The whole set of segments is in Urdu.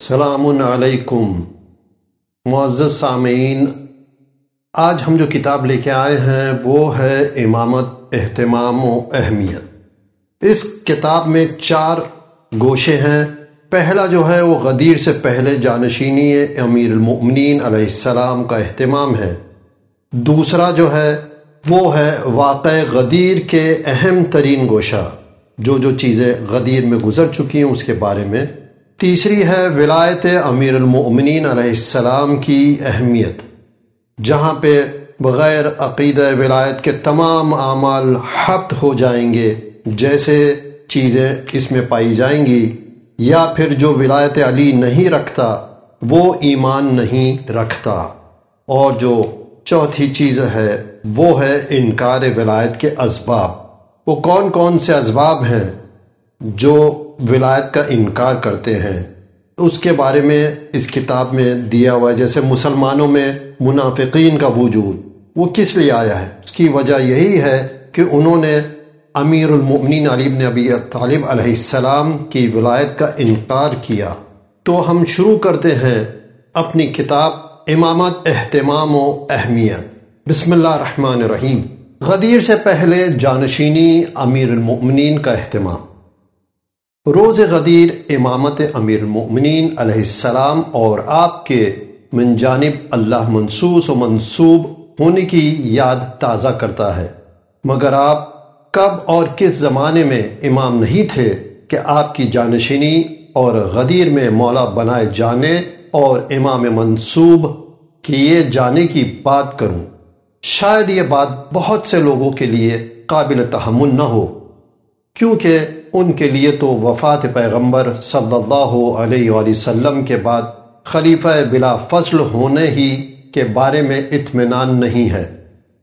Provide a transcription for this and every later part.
السلام علیکم۔ معزز سامعین، آج ہم جو کتاب لے کے آئے ہیں، وہ ہے امامت، اہتمام و اہمیت۔ اس کتاب میں چار گوشے ہیں۔ پہلا جو ہے، وہ غدیر سے پہلے جانشینی امیر المؤمنین علیہ السلام کا اہتمام ہے۔ دوسرا جو ہے، وہ ہے واقع غدیر کے اہم ترین گوشہ۔ جو جو چیزیں غدیر میں گزر چکی ہیں، اس کے بارے میں تیسری ہے ولایت امیر المؤمنین علیہ السلام کی اہمیت، جہاں پہ بغیر عقید ولایت کے تمام اعمال حت ہو جائیں گے، جیسے چیزیں اس میں پائی جائیں گی، یا پھر جو ولایت علی نہیں رکھتا، وہ ایمان نہیں رکھتا۔ اور جو چوتھی چیز ہے، وہ ہے انکار ولایت کے اسباب۔ وہ کون کون سے اسباب ہیں؟ جو ولایت کا انکار کرتے ہیں۔ اس کے بارے میں اس کتاب میں دیا ہوا ہے، جیسے مسلمانوں میں منافقین کا وجود۔ وہ کس لیے آیا ہے؟ اس کی وجہ یہی ہے کہ انہوں نے امیر المؤمنین علی بن ابی طالب علیہ السلام کی ولایت کا انکار کیا۔ تو ہم شروع کرتے ہیں اپنی کتاب امامت اہتمام و اہمیت۔ بسم اللہ الرحمن الرحیم۔ غدیر سے پہلے جانشینی امیر المؤمنین کا اہتمام۔ روز غدیر امامت امیر المؤمنین علیہ السلام اور آپ کے من جانب اللہ منصوص و منصوب ہونے کی یاد تازہ کرتا ہے۔ مگر آپ کب اور کس زمانے میں امام نہیں تھے کہ آپ کی جانشینی اور غدیر میں مولا بنائے جانے اور امام منصوب کیے جانے کی بات کروں۔ شاید یہ بات بہت سے لوگوں کے لیے قابل تحمل نہ ہو، کیونکہ ان کے لیے تو وفات پیغمبر صلی اللہ علیہ وآلہ وسلم کے بعد خلیفہ بلا فصل ہونے ہی کے بارے میں اطمینان نہیں ہے۔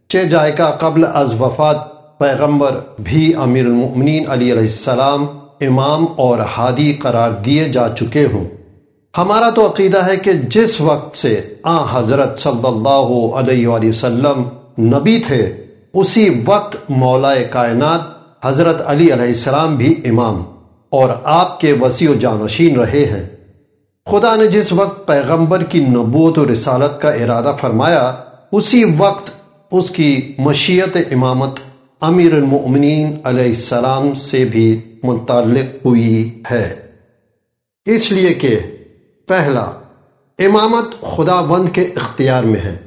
چے جائے کا قبل از وفات پیغمبر بھی امیر المؤمنین علی علیہ السلام امام اور ہادی قرار دیے جا چکے ہوں۔ ہمارا تو عقیدہ ہے کہ جس وقت سے آ حضرت صلی اللہ علیہ وآلہ وسلم نبی تھے، اسی وقت مولا کائنات حضرت علی علیہ السلام بھی امام اور آپ کے وسیع و جانشین رہے ہیں۔ خدا نے جس وقت پیغمبر کی نبوت و رسالت کا ارادہ فرمایا، اسی وقت اس کی مشیت امامت امیر المؤمنین علیہ السلام سے بھی متعلق ہوئی ہے۔ اس لیے کہ پہلا، امامت خدا بند کے اختیار میں ہے۔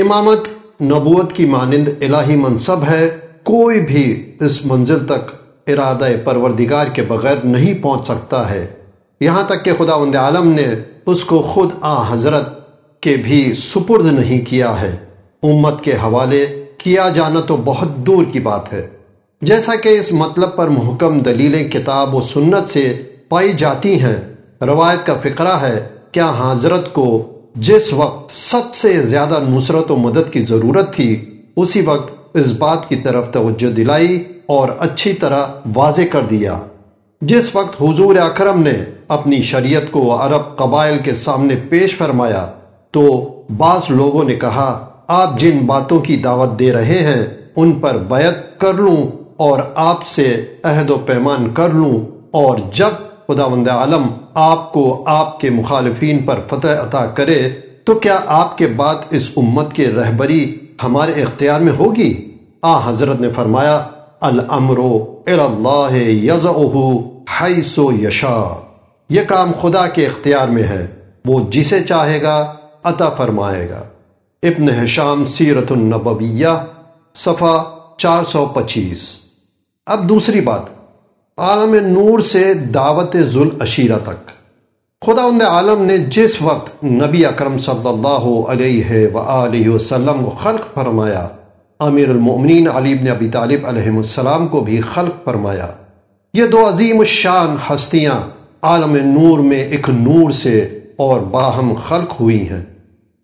امامت نبوت کی مانند الہی منصب ہے۔ کوئی بھی اس منزل تک ارادہ پروردگار کے بغیر نہیں پہنچ سکتا ہے۔ یہاں تک کہ خدا وند عالم نے اس کو خود آ حضرت کے بھی سپرد نہیں کیا ہے۔ امت کے حوالے کیا جانا تو بہت دور کی بات ہے۔ جیسا کہ اس مطلب پر محکم دلیلیں کتاب و سنت سے پائی جاتی ہیں۔ روایت کا فقرہ ہے، کیا حضرت کو جس وقت سب سے زیادہ نصرت و مدد کی ضرورت تھی، اسی وقت اس بات کی طرف توجہ دلائی اور اچھی طرح واضح کر دیا۔ جس وقت حضور اکرم نے اپنی شریعت کو عرب قبائل کے سامنے پیش فرمایا، تو بعض لوگوں نے کہا، آپ جن باتوں کی دعوت دے رہے ہیں، ان پر بیعت کر لوں اور آپ سے عہد و پیمان کر لوں اور جب خدا وند عالم آپ کو آپ کے مخالفین پر فتح عطا کرے، تو کیا آپ کے بعد اس امت کے رہبری ہمارے اختیار میں ہوگی؟ آ، حضرت نے فرمایا اللہ حیث یشا یہ کام خدا کے اختیار میں ہے۔ وہ جسے چاہے گا، عطا فرمائے گا۔ ابن حشام سیرت النبویہ، صفحہ چار سو پچیس۔ اب دوسری بات، عالم نور سے دعوت ذل اشیرہ تک۔ خدا ان عالم نے جس وقت نبی اکرم صلی اللہ علیہ وآلہ وسلم کو خلق فرمایا، امیر المؤمنین علی بن ابی طالب علیہ السلام کو بھی خلق فرمایا۔ یہ دو عظیم الشان ہستیاں عالم نور میں ایک نور سے اور باہم خلق ہوئی ہیں۔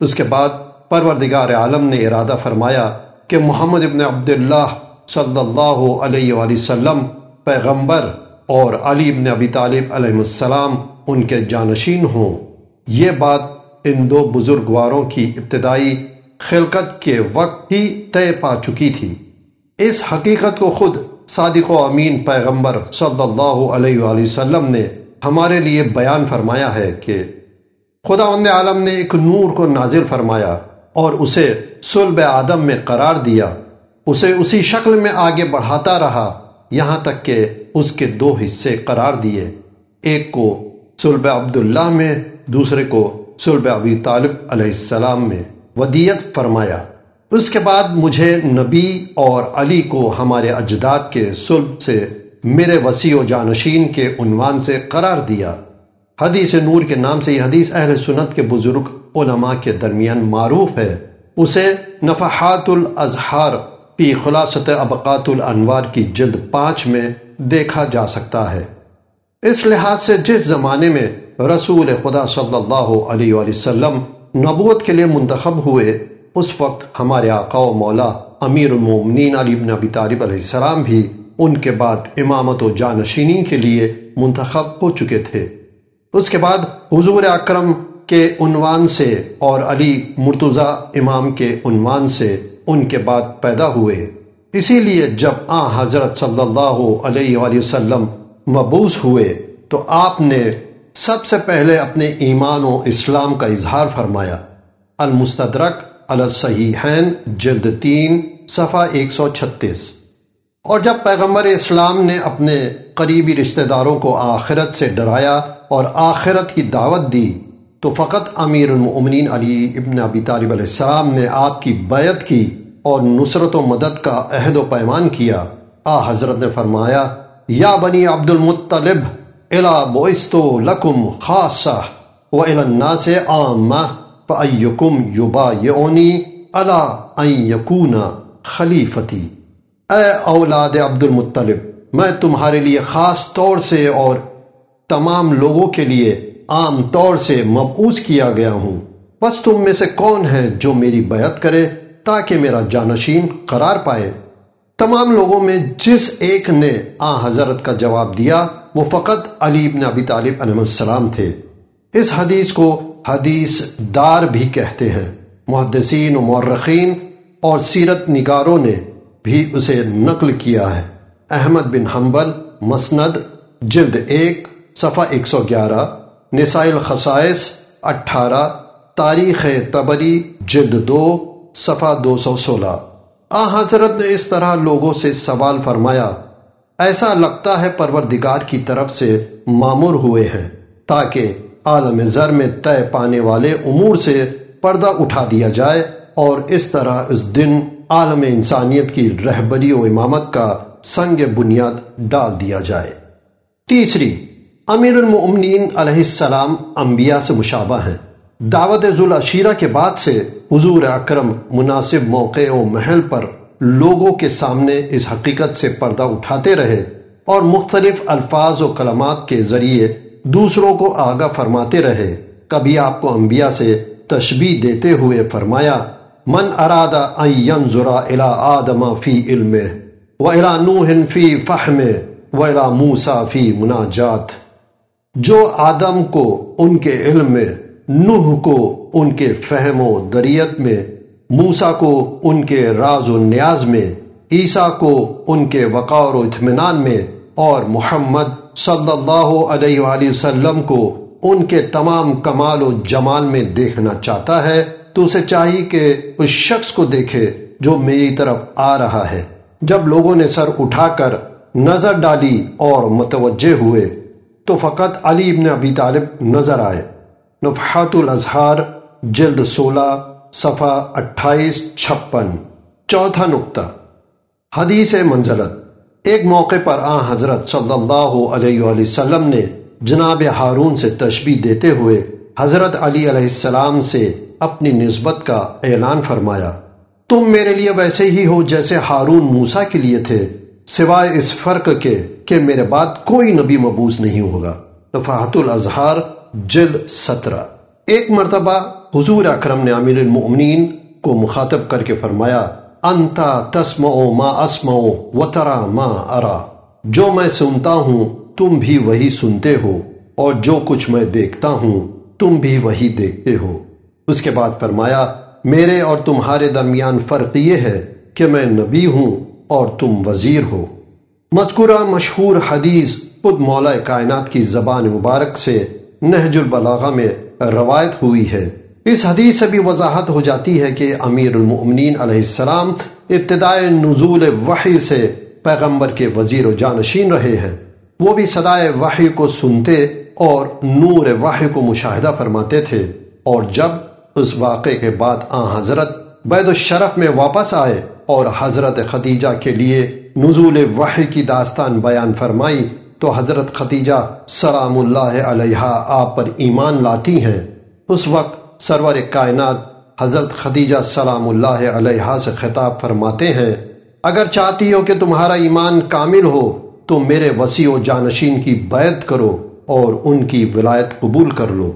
اس کے بعد پروردگار عالم نے ارادہ فرمایا کہ محمد ابن عبداللہ صلی اللہ علیہ وآلہ وسلم پیغمبر اور علی ابن ابی طالب علیہ السلام ان کے جانشین ہوں۔ یہ بات ان دو بزرگواروں کی ابتدائی خلقت کے وقت ہی طے پا چکی تھی۔ اس حقیقت کو خود صادق و امین پیغمبر صلی اللہ علیہ وآلہ وسلم نے ہمارے لیے بیان فرمایا ہے کہ خدا عالم نے ایک نور کو نازل فرمایا اور اسے سلب آدم میں قرار دیا۔ اسے اسی شکل میں آگے بڑھاتا رہا، یہاں تک کہ اس کے دو حصے قرار دیے۔ ایک کو سلب عبداللہ میں، دوسرے کو سلب ابی طالب علیہ السلام میں ودیت فرمایا۔ اس کے بعد مجھے نبی اور علی کو ہمارے اجداد کے سلب سے میرے وسیع و جانشین کے عنوان سے قرار دیا۔ حدیث نور کے نام سے یہ حدیث اہل سنت کے بزرگ علماء کے درمیان معروف ہے۔ اسے نفحات الازہار پی خلاصت ابقات الانوار کی جلد پانچ میں دیکھا جا سکتا ہے۔ اس لحاظ سے جس زمانے میں رسول خدا صلی اللہ علیہ وسلم نبوت کے لیے منتخب ہوئے، اس وقت ہمارے آقا و مولا امیر المومنین علی بن ابی طالب علیہ السلام بھی ان کے بعد امامت و جانشینی کے لیے منتخب ہو چکے تھے۔ اس کے بعد حضور اکرم کے عنوان سے اور علی مرتضی امام کے عنوان سے ان کے بعد پیدا ہوئے۔ اسی لیے جب آ حضرت صلی اللہ علیہ وآلہ وسلم مبوس ہوئے تو آپ نے سب سے پہلے اپنے ایمان و اسلام کا اظہار فرمایا۔ المستدرک الصحیحین جلد تین، صفحہ ایک سو چھتیس۔ اور جب پیغمبر اسلام نے اپنے قریبی رشتہ داروں کو آخرت سے ڈرایا اور آخرت کی دعوت دی، تو فقط امیر المؤمنین علی ابن ابی طالب علیہ السلام نے آپ کی بیعت کی اور نصرت و مدد کا عہد و پیمان کیا۔ آ، حضرت نے فرمایا یا بنی عبد المطلب الا بوستو لکم خاصہ و الناس عامہ فأیکم یبایعونی الا ان یکون خلیفتی۔ اے اولاد عبد المطلب میں تمہارے لیے خاص طور سے اور تمام لوگوں کے لیے عام طور سے مبعوث کیا گیا ہوں۔ بس تم میں سے کون ہے جو میری بیعت کرے تاکہ میرا جانشین قرار پائے؟ تمام لوگوں میں جس ایک نے آ حضرت کا جواب دیا، وہ فقط علی بن ابی طالب علیہ السلام تھے۔ اس حدیث کو حدیث دار بھی کہتے ہیں۔ محدثین و مورخین اور سیرت نگاروں نے بھی اسے نقل کیا ہے۔ احمد بن حنبل، مسند، جلد ایک، صفحہ ایک سو گیارہ نسائل خسائس اٹھارہ، تاریخ تبری جلد دو، صفحہ دو سو سولہ۔ آ حضرت نے اس طرح لوگوں سے سوال فرمایا، ایسا لگتا ہے پروردگار کی طرف سے معمور ہوئے ہیں، تاکہ عالم زر میں طے پانے والے امور سے پردہ اٹھا دیا جائے اور اس طرح اس دن عالم انسانیت کی رہبری و امامت کا سنگ بنیاد ڈال دیا جائے۔ تیسری، امیر المؤمنین علیہ السلام انبیاء سے مشابہ ہیں۔ دعوت ذوالعشیرہ کے بعد سے حضور اکرم مناسب موقع و محل پر لوگوں کے سامنے اس حقیقت سے پردہ اٹھاتے رہے اور مختلف الفاظ و کلمات کے ذریعے دوسروں کو آگاہ فرماتے رہے۔ کبھی آپ کو انبیاء سے تشبیح دیتے ہوئے فرمایا، من اراد ان ينظر الى آدم فی علم و الى نوح فی فہم و الى موسیٰ فی مناجات۔ جو آدم کو ان کے علم میں نوح کو ان کے فہم و دریت میں، موسیٰ کو ان کے راز و نیاز میں، عیسیٰ کو ان کے وقار و اطمینان میں اور محمد صلی اللہ علیہ وآلہ وسلم کو ان کے تمام کمال و جمال میں دیکھنا چاہتا ہے، تو اسے چاہیے کہ اس شخص کو دیکھے جو میری طرف آ رہا ہے۔ جب لوگوں نے سر اٹھا کر نظر ڈالی اور متوجہ ہوئے، تو فقط علی ابن ابی طالب نظر آئے۔ نفحات الازہار جلد سولہ، صفحہ اٹھائیس، چھپن۔ چوتھا نقطہ، حدیث منزلت۔ ایک موقع پر آ حضرت صلی اللہ علیہ وآلہ وسلم نے جناب ہارون سے تشبیح دیتے ہوئے حضرت علی علیہ السلام سے اپنی نسبت کا اعلان فرمایا۔ تم میرے لیے ویسے ہی ہو جیسے ہارون موسا کے لیے تھے، سوائے اس فرق کے کہ میرے بعد کوئی نبی مبوس نہیں ہوگا۔ نفاحت الازہار جلد سترہ۔ ایک مرتبہ حضور اکرم نے عامل المؤمنین کو مخاطب کر کے فرمایا، انتا تسمعو ما اسمعو وترا ما ارا۔ جو میں سنتا ہوں، تم بھی وہی سنتے ہو، اور جو کچھ میں دیکھتا ہوں، تم بھی وہی دیکھتے ہو۔ اس کے بعد فرمایا، میرے اور تمہارے درمیان فرق یہ ہے کہ میں نبی ہوں اور تم وزیر ہو۔ مذکورہ مشہور حدیث خود مولا کائنات کی زبان مبارک سے نہج البلاغہ میں روایت ہوئی ہے۔ اس حدیث سے بھی وضاحت ہو جاتی ہے کہ امیر المؤمنین علیہ السلام ابتدائے نزول وحی سے پیغمبر کے وزیر و جانشین رہے ہیں۔ وہ بھی صدائے وحی کو سنتے اور نور وحی کو مشاہدہ فرماتے تھے۔ اور جب اس واقعے کے بعد آ حضرت بید الشرف میں واپس آئے اور حضرت خدیجہ کے لیے نزول وحی کی داستان بیان فرمائی تو حضرت خدیجہ سلام اللہ علیہ آپ پر ایمان لاتی ہیں۔ اس وقت سرور کائنات حضرت خدیجہ سلام اللہ علیہ سے خطاب فرماتے ہیں، اگر چاہتی ہو کہ تمہارا ایمان کامل ہو، تو میرے وسیع و جانشین کی بیعت کرو اور ان کی ولایت قبول کر لو۔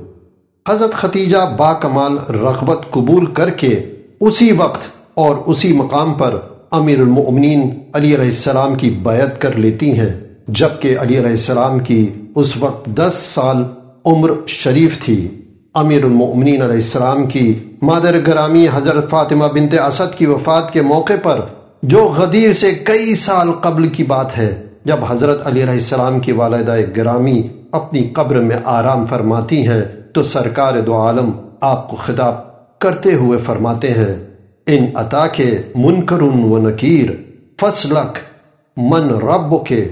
حضرت خدیجہ با کمال رغبت قبول کر کے اسی وقت اور اسی مقام پر امیر المؤمنین علی علیہ السلام کی بیعت کر لیتی ہیں۔ جبکہ علی علیہ السلام کی اس وقت دس سال عمر شریف تھی۔ امیر المؤمنین علیہ السلام کی مادر گرامی حضرت فاطمہ بنت اسد کی وفات کے موقع پر جو غدیر سے کئی سال قبل کی بات ہے، جب حضرت علی علیہ السلام کی والدہ گرامی اپنی قبر میں آرام فرماتی ہیں، تو سرکار دو عالم آپ کو خطاب کرتے ہوئے فرماتے ہیں، ان عطا کے منکر و نکیر، فصلک من رب کے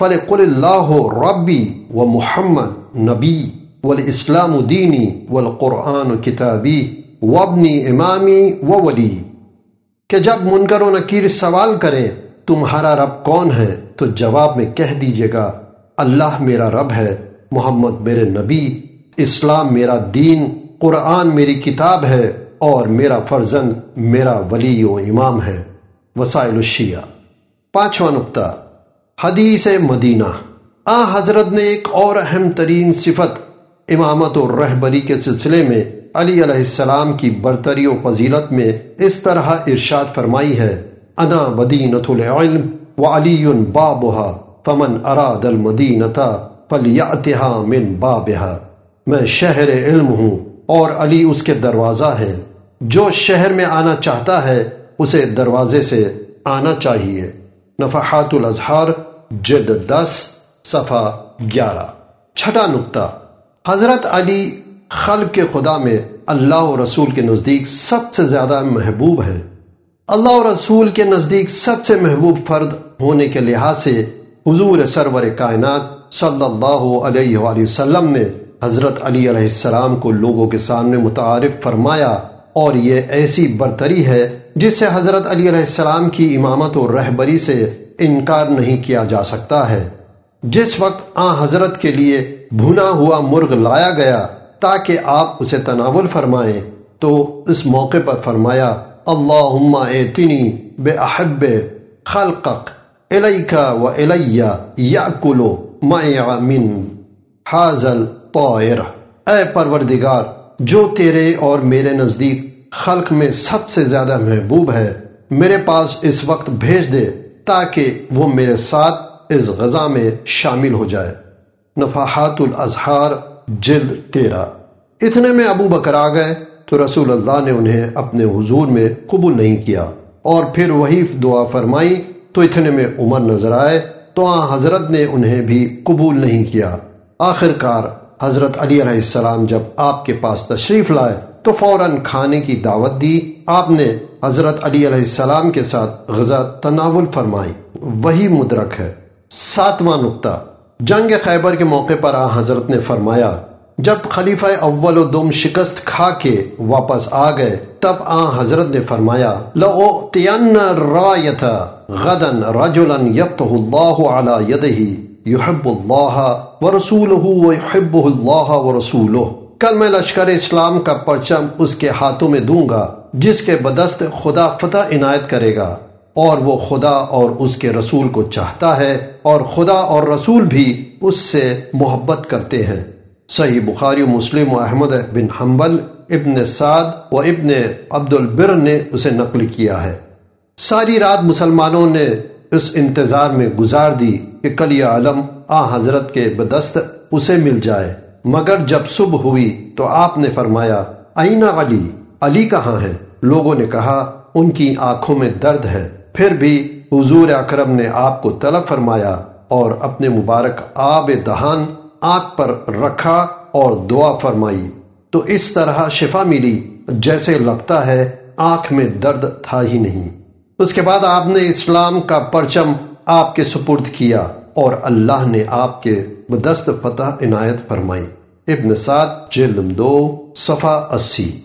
فلقل اللہ ربی و محمد نبی والاسلام دینی والقرآن کتابی وابنی امامی و ولی۔ کہ جب منکر و نکیر سوال کریں تمہارا رب کون ہے؟ تو جواب میں کہہ دیجیے گا، اللہ میرا رب ہے، محمد میرے نبی، اسلام میرا دین، قرآن میری کتاب ہے، اور میرا فرزند، میرا ولی و امام ہے۔ وسائل الشیعہ۔ پانچواں نقطہ۔ حدیث مدینہ۔ آ حضرت نے ایک اور اہم ترین صفت امامت و رہبری کے سلسلے میں علی علیہ السلام کی برتری و فضیلت میں اس طرح ارشاد فرمائی ہے۔ انا مدینت العلم و علی بابها فمن اراد المدینتا فلیعتہا من بابہا میں شہر علم ہوں اور علی اس کے دروازہ ہے۔ جو شہر میں آنا چاہتا ہے، اسے دروازے سے آنا چاہیے۔ نفحات الازہار جد دس، صفحہ گیارہ۔ چھٹا نقطہ۔ حضرت علی خلق کے خدا میں اللہ و رسول کے نزدیک سب سے زیادہ محبوب ہے اللہ و رسول کے نزدیک سب سے محبوب فرد ہونے کے لحاظ سے حضور سرور کائنات صلی اللہ علیہ وآلہ وسلم نے حضرت علی علیہ السلام کو لوگوں کے سامنے متعارف فرمایا اور یہ ایسی برتری ہے جس سے حضرت علی علیہ السلام کی امامت و رہبری سے انکار نہیں کیا جا سکتا ہے۔ جس وقت آ حضرت کے لیے بھنا ہوا مرغ لایا گیا تاکہ آپ اسے تناول فرمائیں، تو اس موقع پر فرمایا، اللہم ایتنی بے احب خلقق الیکا و الیہ یاکلو من حازل طائر اے پروردگار، جو تیرے اور میرے نزدیک خلق میں سب سے زیادہ محبوب ہے، میرے پاس اس وقت بھیج دے۔ تاکہ وہ میرے ساتھ اس غذا میں شامل ہو جائے۔ نفحات الازہار جلد تیرہ۔ اتنے میں ابو بکر آ گئے تو رسول اللہ نے انہیں اپنے حضور میں قبول نہیں کیا۔ اور پھر وہی دعا فرمائی تو اتنے میں عمر نظر آئے تو آ حضرت نے انہیں بھی قبول نہیں کیا۔ آخر کار حضرت علی علیہ السلام جب آپ کے پاس تشریف لائے تو فوراً کھانے کی دعوت دی۔ آپ نے حضرت علی علیہ السلام کے ساتھ غزہ تناول فرمائی۔ وہی مدرک ہے۔ ساتواں نقطہ۔ جنگ خیبر کے موقع پر آ حضرت نے فرمایا، جب خلیفہ اول و دم شکست کھا کے واپس آ گئے، تب آ حضرت نے فرمایا رایت غدن رجلا یبتہ اللہ علی یدہی یحب اللہ و رسول اللہ و رسول کل میں لشکر اسلام کا پرچم اس کے ہاتھوں میں دوں گا۔ جس کے بدست خدا فتح عنایت کرے گا اور وہ خدا اور اس کے رسول کو چاہتا ہے اور خدا اور رسول بھی اس سے محبت کرتے ہیں۔ صحیح بخاری و مسلم و احمد بن حنبل، ابن سعد و ابن عبد البر نے اسے نقل کیا ہے۔ ساری رات مسلمانوں نے اس انتظار میں گزار دی کہ کلی عالم آ حضرت کے بدست اسے مل جائے۔ مگر جب صبح ہوئی تو آپ نے فرمایا، آئینہ علی؟ علی کہاں ہے لوگوں نے کہا، ان کی آنکھوں میں درد ہے۔ پھر بھی حضور اکرم نے آپ کو طلب فرمایا اور اپنے مبارک آب دہان آنکھ پر رکھا اور دعا فرمائی۔ تو اس طرح شفا ملی، جیسے لگتا ہے آنکھ میں درد تھا ہی نہیں۔ اس کے بعد آپ نے اسلام کا پرچم آپ کے سپرد کیا اور اللہ نے آپ کے بدست فتح عنایت فرمائی۔ ابن سعد، جلد دو، صفحہ اسی۔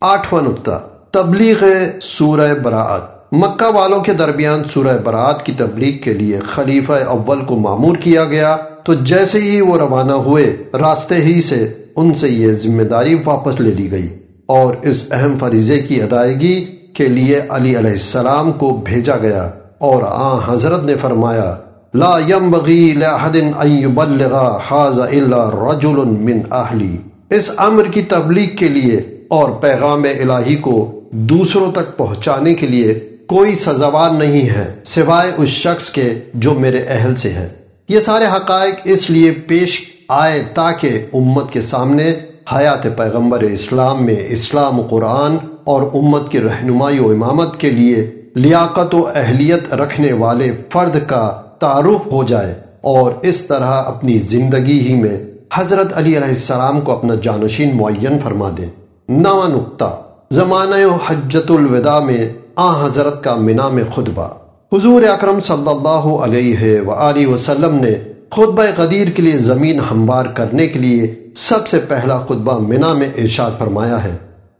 آٹھواں نقطہ، تبلیغ سورہ براعت۔ مکہ والوں کے درمیان سورہ برات کی تبلیغ کے لیے خلیفہ اول کو معمور کیا گیا۔ تو جیسے ہی وہ روانہ ہوئے، راستے ہی سے ان سے یہ ذمہ داری واپس لے لی گئی۔ اور اس اہم فریضے کی ادائیگی کے لیے علی علیہ السلام کو بھیجا گیا۔ اور آ حضرت نے فرمایا، لا ينبغي لأحد ان يبلغ هذا الا رجل من اهلي اس امر کی تبلیغ کے لیے اور پیغام الہی کو دوسروں تک پہنچانے کے لیے کوئی سزاوار نہیں ہے سوائے اس شخص کے جو میرے اہل سے ہے۔ یہ سارے حقائق اس لیے پیش آئے تاکہ امت کے سامنے حیات پیغمبر اسلام میں اسلام و قرآن اور امت کی رہنمائی و امامت کے لیے لیاقت و اہلیت رکھنے والے فرد کا تعارف ہو جائے اور اس طرح اپنی زندگی ہی میں حضرت علی علیہ السلام کو اپنا جانشین معین فرما دیں نواں نقطہ، زمانہ حجت الوداع میں آ حضرت کا منا میں خطبہ۔ حضور اکرم صلی اللہ علیہ وآلہ وسلم نے خطبہ قدیر کے لیے زمین ہموار کرنے کے لیے سب سے پہلا خطبہ منا میں ارشاد فرمایا ہے۔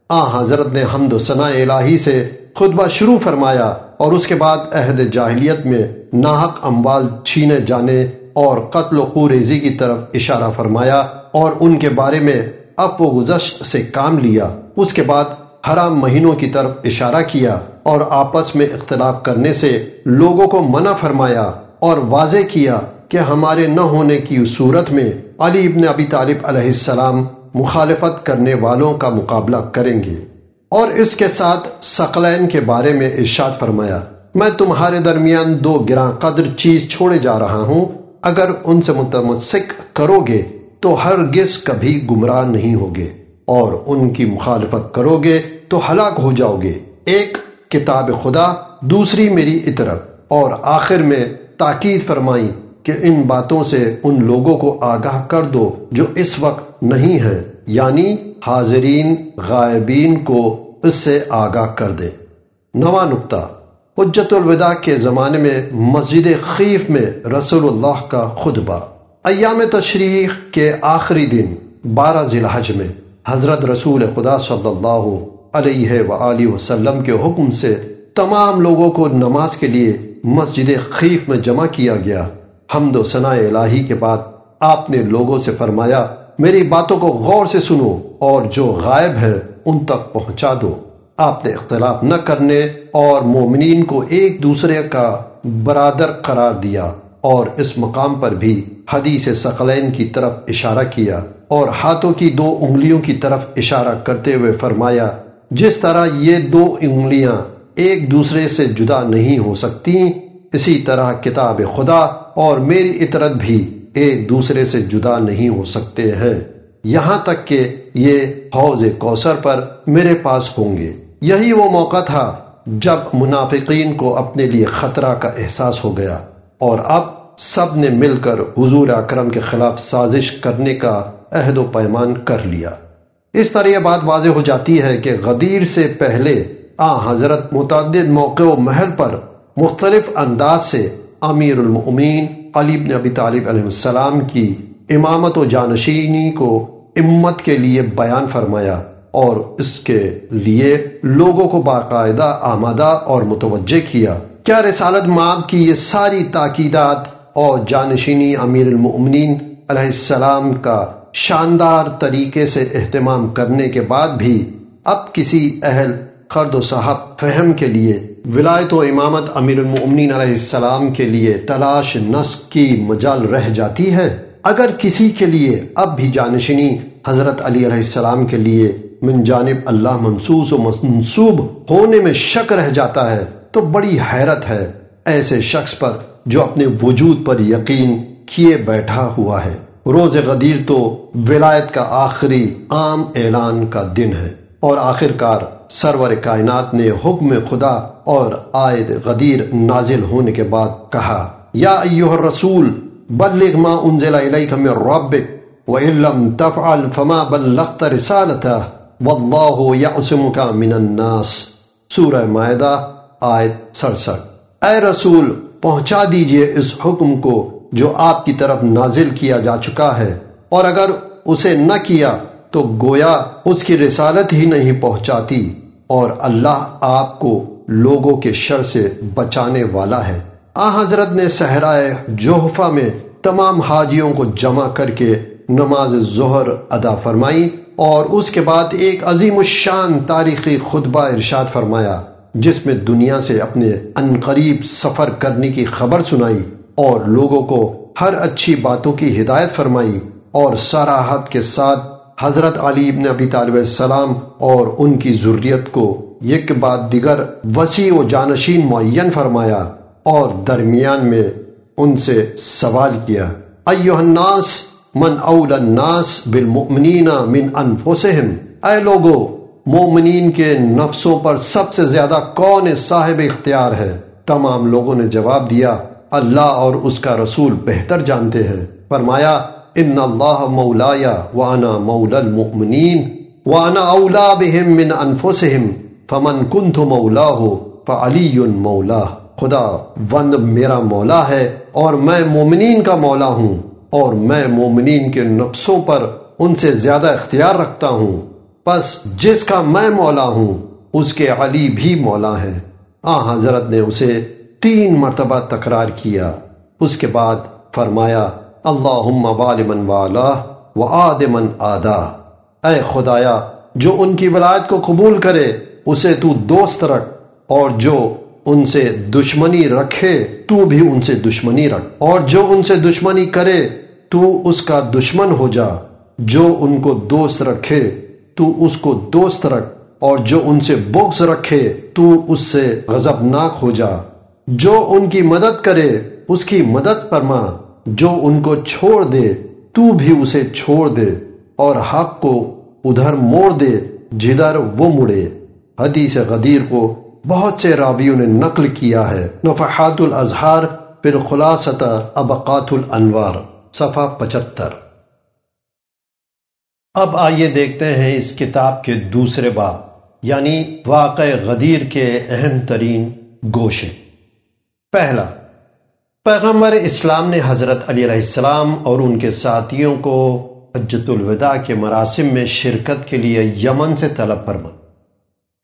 آ حضرت نے حمد و ثناء الہی سے خطبہ شروع فرمایا اور اس کے بعد عہد جاہلیت میں ناحق اموال چھینے جانے اور قتل و خوریزی کی طرف اشارہ فرمایا اور ان کے بارے میں اپ و گزشت سے کام لیا، اس کے بعد حرام مہینوں کی طرف اشارہ کیا اور آپس میں اختلاف کرنے سے لوگوں کو منع فرمایا اور واضح کیا کہ ہمارے نہ ہونے کی صورت میں علی ابن ابی طالب علیہ السلام مخالفت کرنے والوں کا مقابلہ کریں گے۔ اور اس کے ساتھ سقلین کے بارے میں ارشاد فرمایا، میں تمہارے درمیان دو گراں قدر چیز چھوڑے جا رہا ہوں، اگر ان سے متمسک کرو گے تو ہر گز کبھی گمراہ نہیں ہوگے اور ان کی مخالفت کرو گے تو ہلاک ہو جاؤ گے۔ ایک کتاب خدا، دوسری میری اطرف اور آخر میں تاکید فرمائی کہ ان باتوں سے ان لوگوں کو آگاہ کر دو جو اس وقت نہیں ہیں یعنی حاضرین، غائبین کو اس سے آگاہ کر دے۔ نواں نقطہ۔ حجت الوداع کے زمانے میں مسجد خیف میں رسول اللہ کا خطبہ۔ ایام تشریح کے آخری دن، بارہ ذیل میں حضرت رسول خدا صلی اللہ علیہ وآلہ وسلم کے حکم سے تمام لوگوں کو نماز کے لیے مسجد خیف میں جمع کیا گیا۔ حمد و ثناء الہی کے بعد آپ نے لوگوں سے فرمایا، میری باتوں کو غور سے سنو اور جو غائب ہیں ان تک پہنچا دو۔ آپ نے اختلاف نہ کرنے اور مومنین کو ایک دوسرے کا برادر قرار دیا۔ اور اس مقام پر بھی حدیث سقلین کی طرف اشارہ کیا اور ہاتھوں کی دو انگلیوں کی طرف اشارہ کرتے ہوئے فرمایا، جس طرح یہ دو انگلیاں ایک دوسرے سے جدا نہیں ہو سکتی، اسی طرح کتاب خدا اور میری اطرت بھی ایک دوسرے سے جدا نہیں ہو سکتے ہیں۔ یہاں تک کہ یہ حوض کوثر پر میرے پاس ہوں گے۔ یہی وہ موقع تھا جب منافقین کو اپنے لیے خطرہ کا احساس ہو گیا اور اب سب نے مل کر حضور اکرم کے خلاف سازش کرنے کا عہد و پیمان کر لیا۔ اس طرح یہ بات واضح ہو جاتی ہے کہ غدیر سے پہلے آ حضرت متعدد موقع و محل پر مختلف انداز سے امیر المؤمین علی بن ابی طالب علیہ السلام کی امامت و جانشینی کو امت کے لیے بیان فرمایا اور اس کے لیے لوگوں کو باقاعدہ آمادہ اور متوجہ کیا۔ کیا رسالت ماب کی یہ ساری تاکیدات اور جانشینی امیر المؤمنین علیہ السلام کا شاندار طریقے سے اہتمام کرنے کے بعد بھی اب کسی اہل خرد و صاحب فہم کے لیے، ولایت و امامت امیر المؤمنین علیہ السلام کے لیے تلاش نسق کی مجال رہ جاتی ہے۔ اگر کسی کے لیے اب بھی جانشینی حضرت علی علیہ السلام کے لیے من جانب اللہ منصوص و منصوب ہونے میں شک رہ جاتا ہے تو بڑی حیرت ہے۔ ایسے شخص پر جو اپنے وجود پر یقین کیے بیٹھا ہوا ہے۔ روز غدیر تو ولایت کا آخری عام اعلان کا دن ہے۔ اور آخر کار سرور کائنات نے حکم خدا اور آئد غدیر نازل ہونے کے بعد کہا، یا ایوہ الرسول، بلغ ما انزل الیک من ربک وَإِن لَمْ تَفْعَلْ فَمَا بَلَّغْتَ رِسَالَتَهُ وَاللَّهُ يَعْصِمُكَ مِنَ النَّاسِ۔ سورہ معدہ آیت سرسٹھ اے رسول پہنچا دیجیے اس حکم کو جو آپ کی طرف نازل کیا جا چکا ہے۔ اور اگر اسے نہ کیا تو گویا اس کی رسالت ہی نہیں پہنچاتی۔ اور اللہ آپ کو لوگوں کے شر سے بچانے والا ہے۔ آ حضرت نے صحرائے جوہفہ میں تمام حاجیوں کو جمع کر کے نماز ظہر ادا فرمائی اور اس کے بعد ایک عظیم الشان تاریخی خطبہ ارشاد فرمایا۔ جس میں دنیا سے اپنے انقریب سفر کرنے کی خبر سنائی اور لوگوں کو ہر اچھی باتوں کی ہدایت فرمائی اور سراحت کے ساتھ حضرت علی ابن ابی طالب السلام اور ان کی ضروریت کو یک بعد دیگر وسیع و جانشین معین فرمایا اور درمیان میں ان سے سوال کیا، ایوہ الناس، من اول الناس بالمؤمنین من انفسہم؟ اے لوگو مومنین کے نفسوں پر سب سے زیادہ کون صاحب اختیار ہے؟ تمام لوگوں نے جواب دیا، اللہ اور اس کا رسول بہتر جانتے ہیں۔ فرمایا، ان اللہ مولایا وانا مولا المؤمنین وانا اولا بهم من انفسہم فمن کنت مولاه فعلی مولا۔ خدا، وند میرا مولا ہے اور میں مومنین کا مولا ہوں اور میں مومنین کے نفسوں پر ان سے زیادہ اختیار رکھتا ہوں۔ پس جس کا میں مولا ہوں، اس کے علی بھی مولا ہے آ حضرت نے اسے تین مرتبہ تکرار کیا۔ اس کے بعد فرمایا اللہ والمن والا و آدمن آدا اے خدایا، جو ان کی ولایت کو قبول کرے، اسے تو دوست رکھ۔ اور جو ان سے دشمنی رکھے، تو بھی ان سے دشمنی رکھ۔ اور جو ان سے دشمنی کرے، تو اس کا دشمن ہو جا۔ جو ان کو دوست رکھے تو اس کو دوست رکھ اور جو ان سے بغض رکھے تو اس سے غضبناک ہو جا۔ جو ان کی مدد کرے، اس کی مدد فرما۔ جو ان کو چھوڑ دے، تو بھی اسے چھوڑ دے۔ اور حق کو ادھر موڑ دے، جدھر وہ مڑے۔ حدیث غدیر کو بہت سے راویوں نے نقل کیا ہے۔ نفحات الازہار پھر خلاصت ابقات الانوار، صفحہ پچہتر۔ اب آئیے دیکھتے ہیں اس کتاب کے دوسرے باب یعنی واقع غدیر کے اہم ترین گوشے۔ پہلا، پیغمبر اسلام نے حضرت علی علیہ السلام اور ان کے ساتھیوں کو حجت الوداع کے مراسم میں شرکت کے لیے یمن سے طلب فرما۔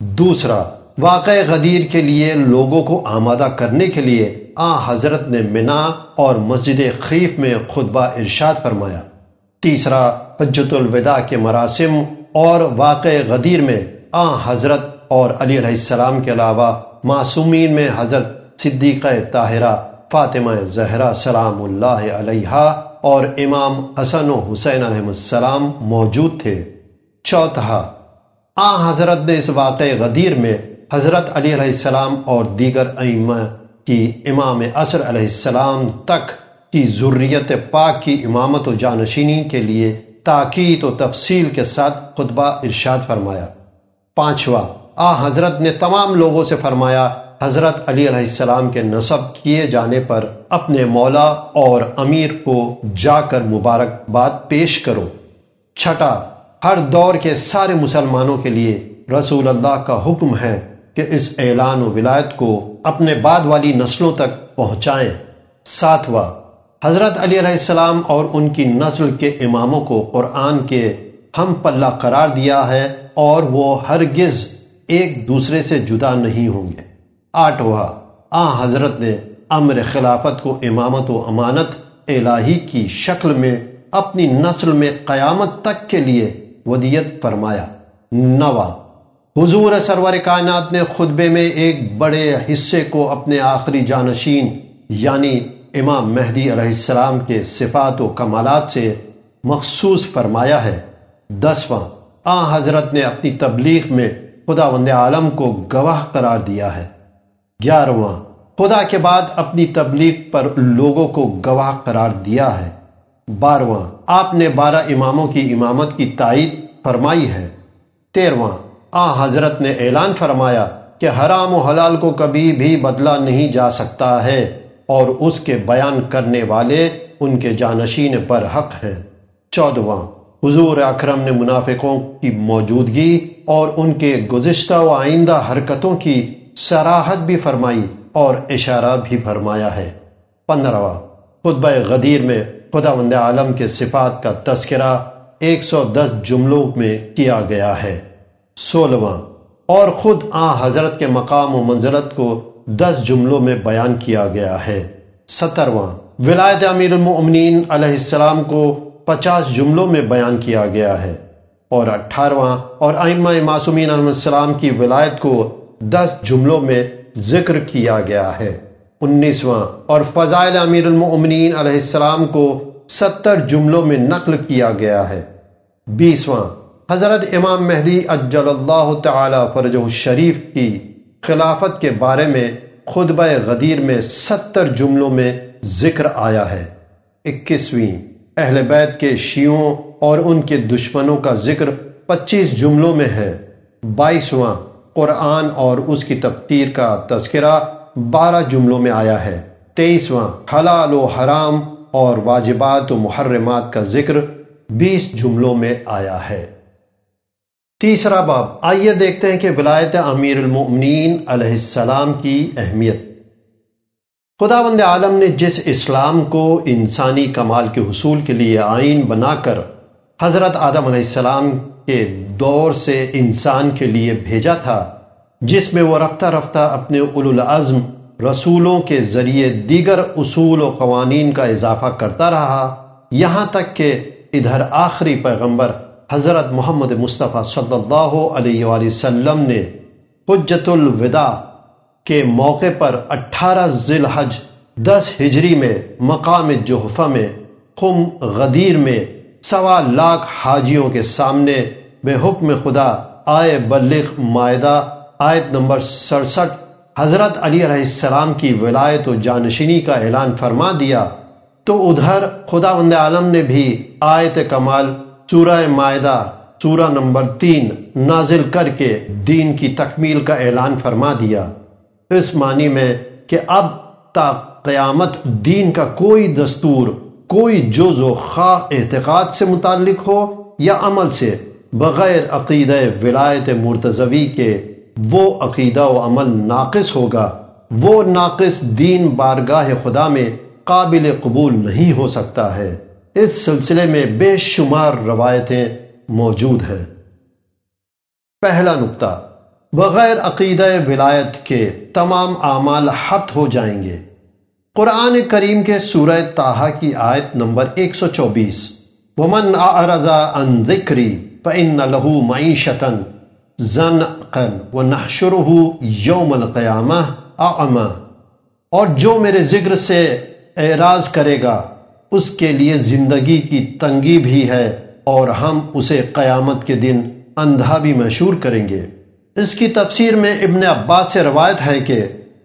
دوسرا، واقع غدیر کے لیے لوگوں کو آمادہ کرنے کے لیے آ حضرت نے منا اور مسجد خیف میں خطبہ ارشاد فرمایا۔ تیسرا حجت الوداع کے مراسم اور واقع غدیر میں آ حضرت اور علی علیہ السلام کے علاوہ معصومین میں حضرت صدیقہ طاہرہ، فاطمہ زہرا سلام اللہ علیہ اور امام حسن و حسین علیہ السلام موجود تھے۔ چوتھا، آ حضرت نے اس واقع غدیر میں حضرت علی علیہ السلام اور دیگر ائمہ کی امام عصر علیہ السلام تک کی ضروریت پاک کی امامت و جانشینی کے لیے تاکید و تفصیل کے ساتھ خطبہ ارشاد فرمایا۔ پانچواں، آ حضرت نے تمام لوگوں سے فرمایا، حضرت علی علیہ السلام کے نصب کیے جانے پر اپنے مولا اور امیر کو جا کر مبارکباد پیش کرو۔ چھٹا، ہر دور کے سارے مسلمانوں کے لیے رسول اللہ کا حکم ہے کہ اس اعلان و ولایت کو اپنے بعد والی نسلوں تک پہنچائیں۔ ساتواں حضرت علی علیہ السلام اور ان کی نسل کے اماموں کو قرآن کے ہم پلہ قرار دیا ہے اور وہ ہرگز ایک دوسرے سے جدا نہیں ہوں گے۔ آٹھواں، آ حضرت نے امر خلافت کو امامت و امانت الہی کی شکل میں اپنی نسل میں قیامت تک کے لیے ودیت فرمایا۔ نواں، حضور سرور کائنات نے خطبے میں ایک بڑے حصے کو اپنے آخری جانشین یعنی امام مہدی علیہ السلام کے صفات و کمالات سے مخصوص فرمایا ہے۔ دسواں، آ حضرت نے اپنی تبلیغ میں خدا وند عالم کو گواہ قرار دیا ہے۔ گیارہواں، خدا کے بعد اپنی تبلیغ پر لوگوں کو گواہ قرار دیا ہے۔ بارہواں، آپ نے بارہ اماموں کی امامت کی تائید فرمائی ہے۔ تیرواں آ حضرت نے اعلان فرمایا کہ حرام و حلال کو کبھی بھی بدلا نہیں جا سکتا ہے۔ اور اس کے بیان کرنے والے ان کے جانشین پر حق ہیں چودواں، حضور اکرم نے منافقوں کی موجودگی اور ان کے گزشتہ و آئندہ حرکتوں کی سراحت بھی فرمائی اور اشارہ بھی فرمایا ہے۔ پندرہواں، خطبہ غدیر میں خدا وند عالم کے صفات کا تذکرہ ایک سو دس جملوں میں کیا گیا ہے۔ سولہواں، اور خود آ حضرت کے مقام و منزلت کو دس جملوں میں بیان کیا گیا ہے۔ سترواں، ولایت امیر المؤمنین علیہ السلام کو پچاس جملوں میں بیان کیا گیا ہے۔ اور اٹھارہواں اور ائمہ معصومین علیہ السلام کی ولایت کو دس جملوں میں ذکر کیا گیا ہے۔ انیسواں، اور فضائل امیر المؤمنین علیہ السلام کو ستر جملوں میں نقل کیا گیا ہے۔ بیسواں، حضرت امام مہدی اجل اللہ تعالی فرج شریف کی خلافت کے بارے میں خطبہ غدیر میں ستر جملوں میں ذکر آیا ہے۔ اکیسویں، اہل بیت کے شیعوں اور ان کے دشمنوں کا ذکر پچیس جملوں میں ہے۔ بائیسواں، قرآن اور اس کی تفطیر کا تذکرہ بارہ جملوں میں آیا ہے۔ تیئیسواں، حلال و حرام اور واجبات و محرمات کا ذکر بیس جملوں میں آیا ہے۔ تیسرا باب۔ آئیے دیکھتے ہیں کہ ولایت امیر المؤمنین علیہ السلام کی اہمیت۔ خدا بند عالم نے جس اسلام کو انسانی کمال کے حصول کے لیے آئین بنا کر حضرت آدم علیہ السلام کے دور سے انسان کے لیے بھیجا تھا، جس میں وہ رفتہ رفتہ اپنے العزم رسولوں کے ذریعے دیگر اصول و قوانین کا اضافہ کرتا رہا، یہاں تک کہ ادھر آخری پیغمبر حضرت محمد مصطفیٰ صلی اللہ علیہ وآلہ وسلم نے حجت الوداع کے موقع پر اٹھارہ ذی الحج دس ہجری میں مقام جوحفہ میں خم غدیر میں سوا لاکھ حاجیوں کے سامنے بے حکم خدا آئے بلغ معدہ آیت نمبر سڑسٹھ حضرت علی علیہ السلام کی ولایت و جانشینی کا اعلان فرما دیا تو ادھر خدا وند عالم نے بھی آیت کمال سورہ معدہ سورہ نمبر تین، نازل کر کے دین کی تکمیل کا اعلان فرما دیا۔ اس معنی میں کہ اب تا قیامت دین کا کوئی دستور، کوئی جز و خواہ اعتقاد سے متعلق ہو یا عمل سے، بغیر عقیدہ ولایت مرتضوی کے وہ عقیدہ و عمل ناقص ہوگا۔ وہ ناقص دین بارگاہ خدا میں قابل قبول نہیں ہو سکتا ہے۔ اس سلسلے میں بے شمار روایتیں موجود ہیں۔ پہلا نقطہ، بغیر عقیدہ ولایت کے تمام اعمال حت ہو جائیں گے۔ قرآن کریم کے سورہ تاہا کی آیت نمبر 124 ومن اعرضا عن ذکری فإن له معیشتا زنقا ونحشره یوم القیامہ اعما اور جو میرے ذکر سے اعراض کرے گا اس کے لیے زندگی کی تنگی بھی ہے اور ہم اسے قیامت کے دن اندھا بھی مشہور کریں گے۔ اس کی تفسیر میں ابن عباس سے روایت ہے کہ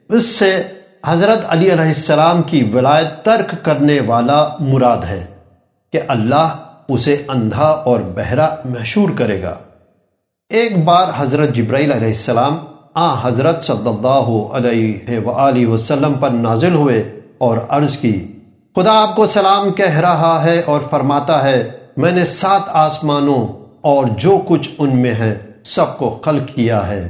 اس سے حضرت علی علیہ السلام کی ولایت ترک کرنے والا مراد ہے کہ اللہ اسے اندھا اور بہرا مشہور کرے گا۔ ایک بار حضرت جبرائیل علیہ السلام آ حضرت صلی اللہ علیہ وآلہ وسلم پر نازل ہوئے اور عرض کی خدا آپ کو سلام کہہ رہا ہے اور فرماتا ہے، میں نے سات آسمانوں اور جو کچھ ان میں ہے سب کو خلق کیا ہے۔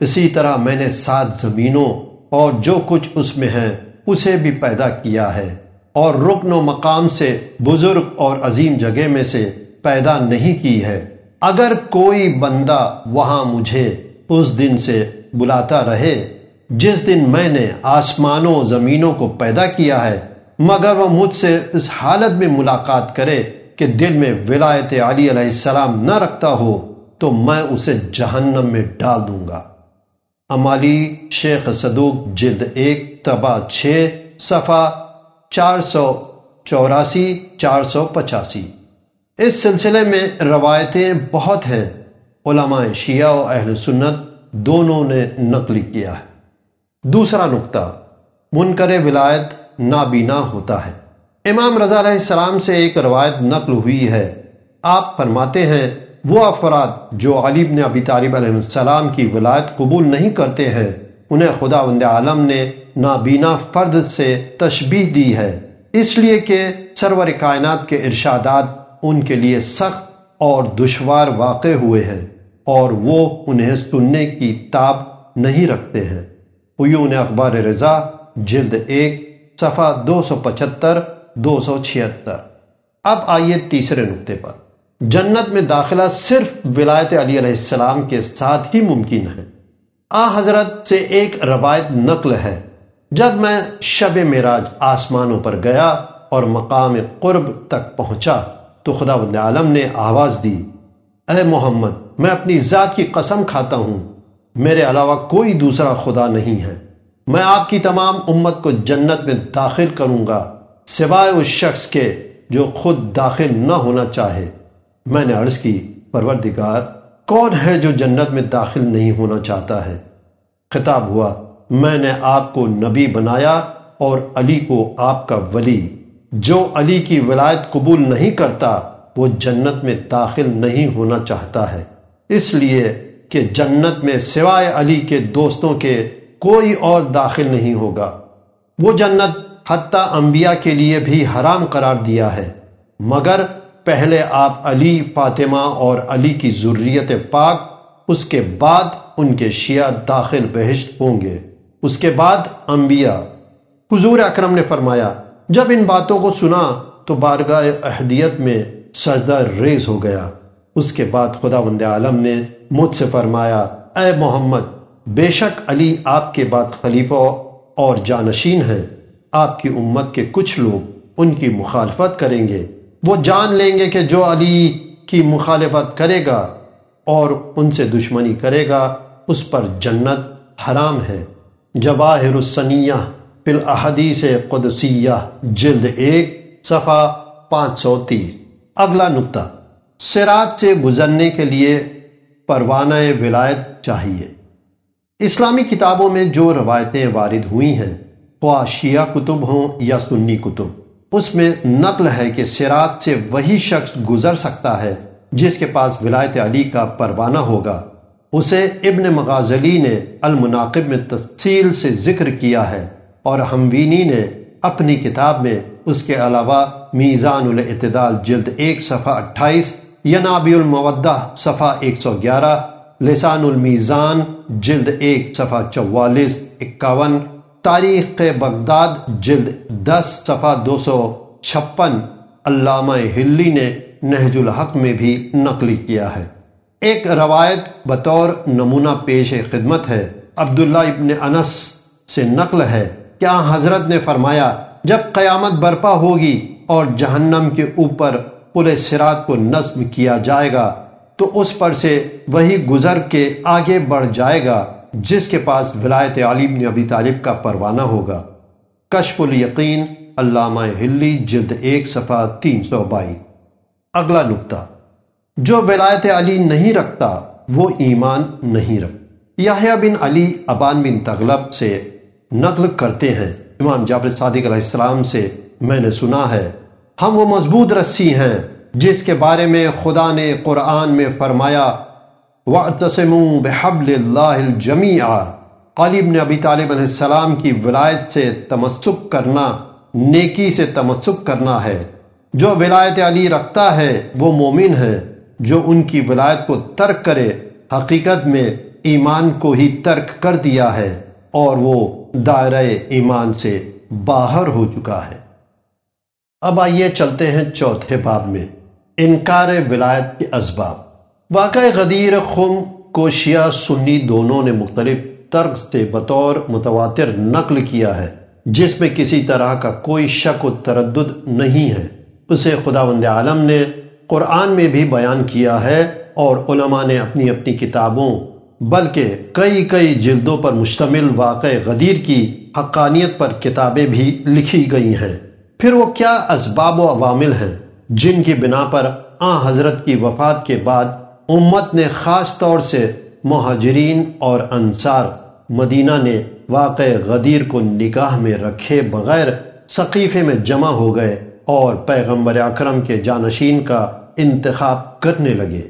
اسی طرح میں نے سات زمینوں اور جو کچھ اس میں ہے اسے بھی پیدا کیا ہے۔ اور رکن و مقام سے بزرگ اور عظیم جگہ میں سے پیدا نہیں کی ہے۔ اگر کوئی بندہ وہاں مجھے اس دن سے بلاتا رہے، جس دن میں نے آسمانوں زمینوں کو پیدا کیا ہے مگر وہ مجھ سے اس حالت میں ملاقات کرے کہ دل میں ولایت علی علیہ السلام نہ رکھتا ہو، تو میں اسے جہنم میں ڈال دوں گا۔ امالی شیخ صدوق، جلد ایک تبا چھ صفا چار سو چوراسی، چار سو پچاسی۔ اس سلسلے میں روایتیں بہت ہیں۔ علماء شیعہ و اہل سنت دونوں نے نقل کیا ہے۔ دوسرا نقطہ، منکر ولایت نابینا ہوتا ہے۔ امام رضا علیہ السلام سے ایک روایت نقل ہوئی ہے۔ آپ فرماتے ہیں، وہ افراد جو علی بن ابی طالب علیہ السلام کی ولایت قبول نہیں کرتے ہیں، انہیں خدا وند عالم نے نابینا فرد سے تشبیح دی ہے۔ اس لیے کہ سرور کائنات کے ارشادات ان کے لیے سخت اور دشوار واقع ہوئے ہیں اور وہ انہیں سننے کی تاب نہیں رکھتے ہیں۔ عیون اخبار رضا، جلد ایک صفحہ دو سو پچہتر، دو سو چھہتر۔ اب آئیے تیسرے نقطے پر۔ جنت میں داخلہ صرف ولایت علی علیہ السلام کے ساتھ ہی ممکن ہے۔ آ حضرت سے ایک روایت نقل ہے۔ جب میں شب معراج آسمانوں پر گیا اور مقام قرب تک پہنچا تو خدا بند عالم نے آواز دی۔ اے محمد، میں اپنی ذات کی قسم کھاتا ہوں۔ میرے علاوہ کوئی دوسرا خدا نہیں ہے۔ میں آپ کی تمام امت کو جنت میں داخل کروں گا، سوائے اس شخص کے جو خود داخل نہ ہونا چاہے۔ میں نے عرض کی، پروردگار، کون ہے جو جنت میں داخل نہیں ہونا چاہتا ہے؟ خطاب ہوا، میں نے آپ کو نبی بنایا اور علی کو آپ کا ولی۔ جو علی کی ولایت قبول نہیں کرتا، وہ جنت میں داخل نہیں ہونا چاہتا ہے۔ اس لیے کہ جنت میں سوائے علی کے دوستوں کے کوئی اور داخل نہیں ہوگا۔ وہ جنت حتیٰ انبیاء کے لیے بھی حرام قرار دیا ہے۔ مگر پہلے آپ علی، فاطمہ اور علی کی ضروریت پاک، اس کے بعد ان کے شیعہ داخل بہشت ہوں گے۔ اس کے بعد انبیاء۔ حضور اکرم نے فرمایا، جب ان باتوں کو سنا تو بارگاہ احدیت میں سجدہ ریز ہو گیا۔ اس کے بعد خدا وند عالم نے مجھ سے فرمایا، اے محمد بے شک علی آپ کے بعد خلیفہ اور جانشین ہیں۔ آپ کی امت کے کچھ لوگ ان کی مخالفت کریں گے۔ وہ جان لیں گے کہ جو علی کی مخالفت کرے گا اور ان سے دشمنی کرے گا، اس پر جنت حرام ہے۔ جواہر السنیہ فی الاحادیث قدسیہ، جلد ایک، صفحہ پانچ سو تیس اگلا نقطہ سرات سے گزرنے کے لیے پروانہ ولایت چاہیے۔ اسلامی کتابوں میں جو روایتیں وارد ہوئی ہیں، خواہ شیعہ کتب ہوں یا سنی کتب، اس میں نقل ہے کہ سرات سے وہی شخص گزر سکتا ہے جس کے پاس ولایت علی کا پروانہ ہوگا۔ اسے ابن مغازلی نے المناقب میں تفصیل سے ذکر کیا ہے اور ہموینی نے اپنی کتاب میں اس کے علاوہ میزان الاعتدال جلد ایک صفحہ اٹھائیس ینابی المودہ صفحہ ایک سو گیارہ لسان المیزان، جلد ایک، صفحہ چوالیس، اکاون، تاریخ بغداد، جلد دس، صفحہ دو سو چھپن۔ علامہ ہلی نے نہج الحق میں بھی نقل کیا ہے۔ ایک روایت بطور نمونہ پیش خدمت ہے۔ عبداللہ ابن انس سے نقل ہے۔ کیا حضرت نے فرمایا، جب قیامت برپا ہوگی اور جہنم کے اوپر پل سرات کو نصب کیا جائے گا تو اس پر سے وہی گزر کے آگے بڑھ جائے گا، جس کے پاس ولایت عالم نے ابی طالب کا پروانہ ہوگا۔ کشف الیقین، علامہ ہلی، جلد ایک، صفحہ تین سو بائی اگلا نقطہ۔ جو ولایت علی نہیں رکھتا، وہ ایمان نہیں رکھ۔ یحییٰ بن علی ابان بن تغلب سے نقل کرتے ہیں۔ امام جعفر صادق علیہ السلام سے میں نے سنا ہے، ہم وہ مضبوط رسی ہیں۔ جس کے بارے میں خدا نے قرآن میں فرمایا وَاعْتَسِمُوا بِحَبْلِ اللَّهِ الْجَمِيعَ قالب نے ابی طالب علیہ السلام کی ولایت سے تمسک کرنا، نیکی سے تمسک کرنا ہے۔ جو ولایت علی رکھتا ہے، وہ مومن ہے۔ جو ان کی ولایت کو ترک کرے، حقیقت میں ایمان کو ہی ترک کر دیا ہے اور وہ دائرہ ایمان سے باہر ہو چکا ہے۔ اب آئیے چلتے ہیں چوتھے باب میں۔ انکار ولایت کے اسباب۔ واقع غدیر خم کو شیعہ سنی دونوں نے مختلف ترک سے بطور متواتر نقل کیا ہے، جس میں کسی طرح کا کوئی شک و تردد نہیں ہے۔ اسے خدا وند عالم نے قرآن میں بھی بیان کیا ہے اور علماء نے اپنی اپنی کتابوں، بلکہ کئی کئی جلدوں پر مشتمل واقع غدیر کی حقانیت پر کتابیں بھی لکھی گئی ہیں۔ پھر وہ کیا اسباب و عوامل ہیں؟ جن کی بنا پر آ حضرت کی وفات کے بعد امت نے خاص طور سے مہاجرین اور انصار مدینہ نے واقع غدیر کو نگاہ میں رکھے بغیر ثقیفے میں جمع ہو گئے اور پیغمبر اکرم کے جانشین کا انتخاب کرنے لگے۔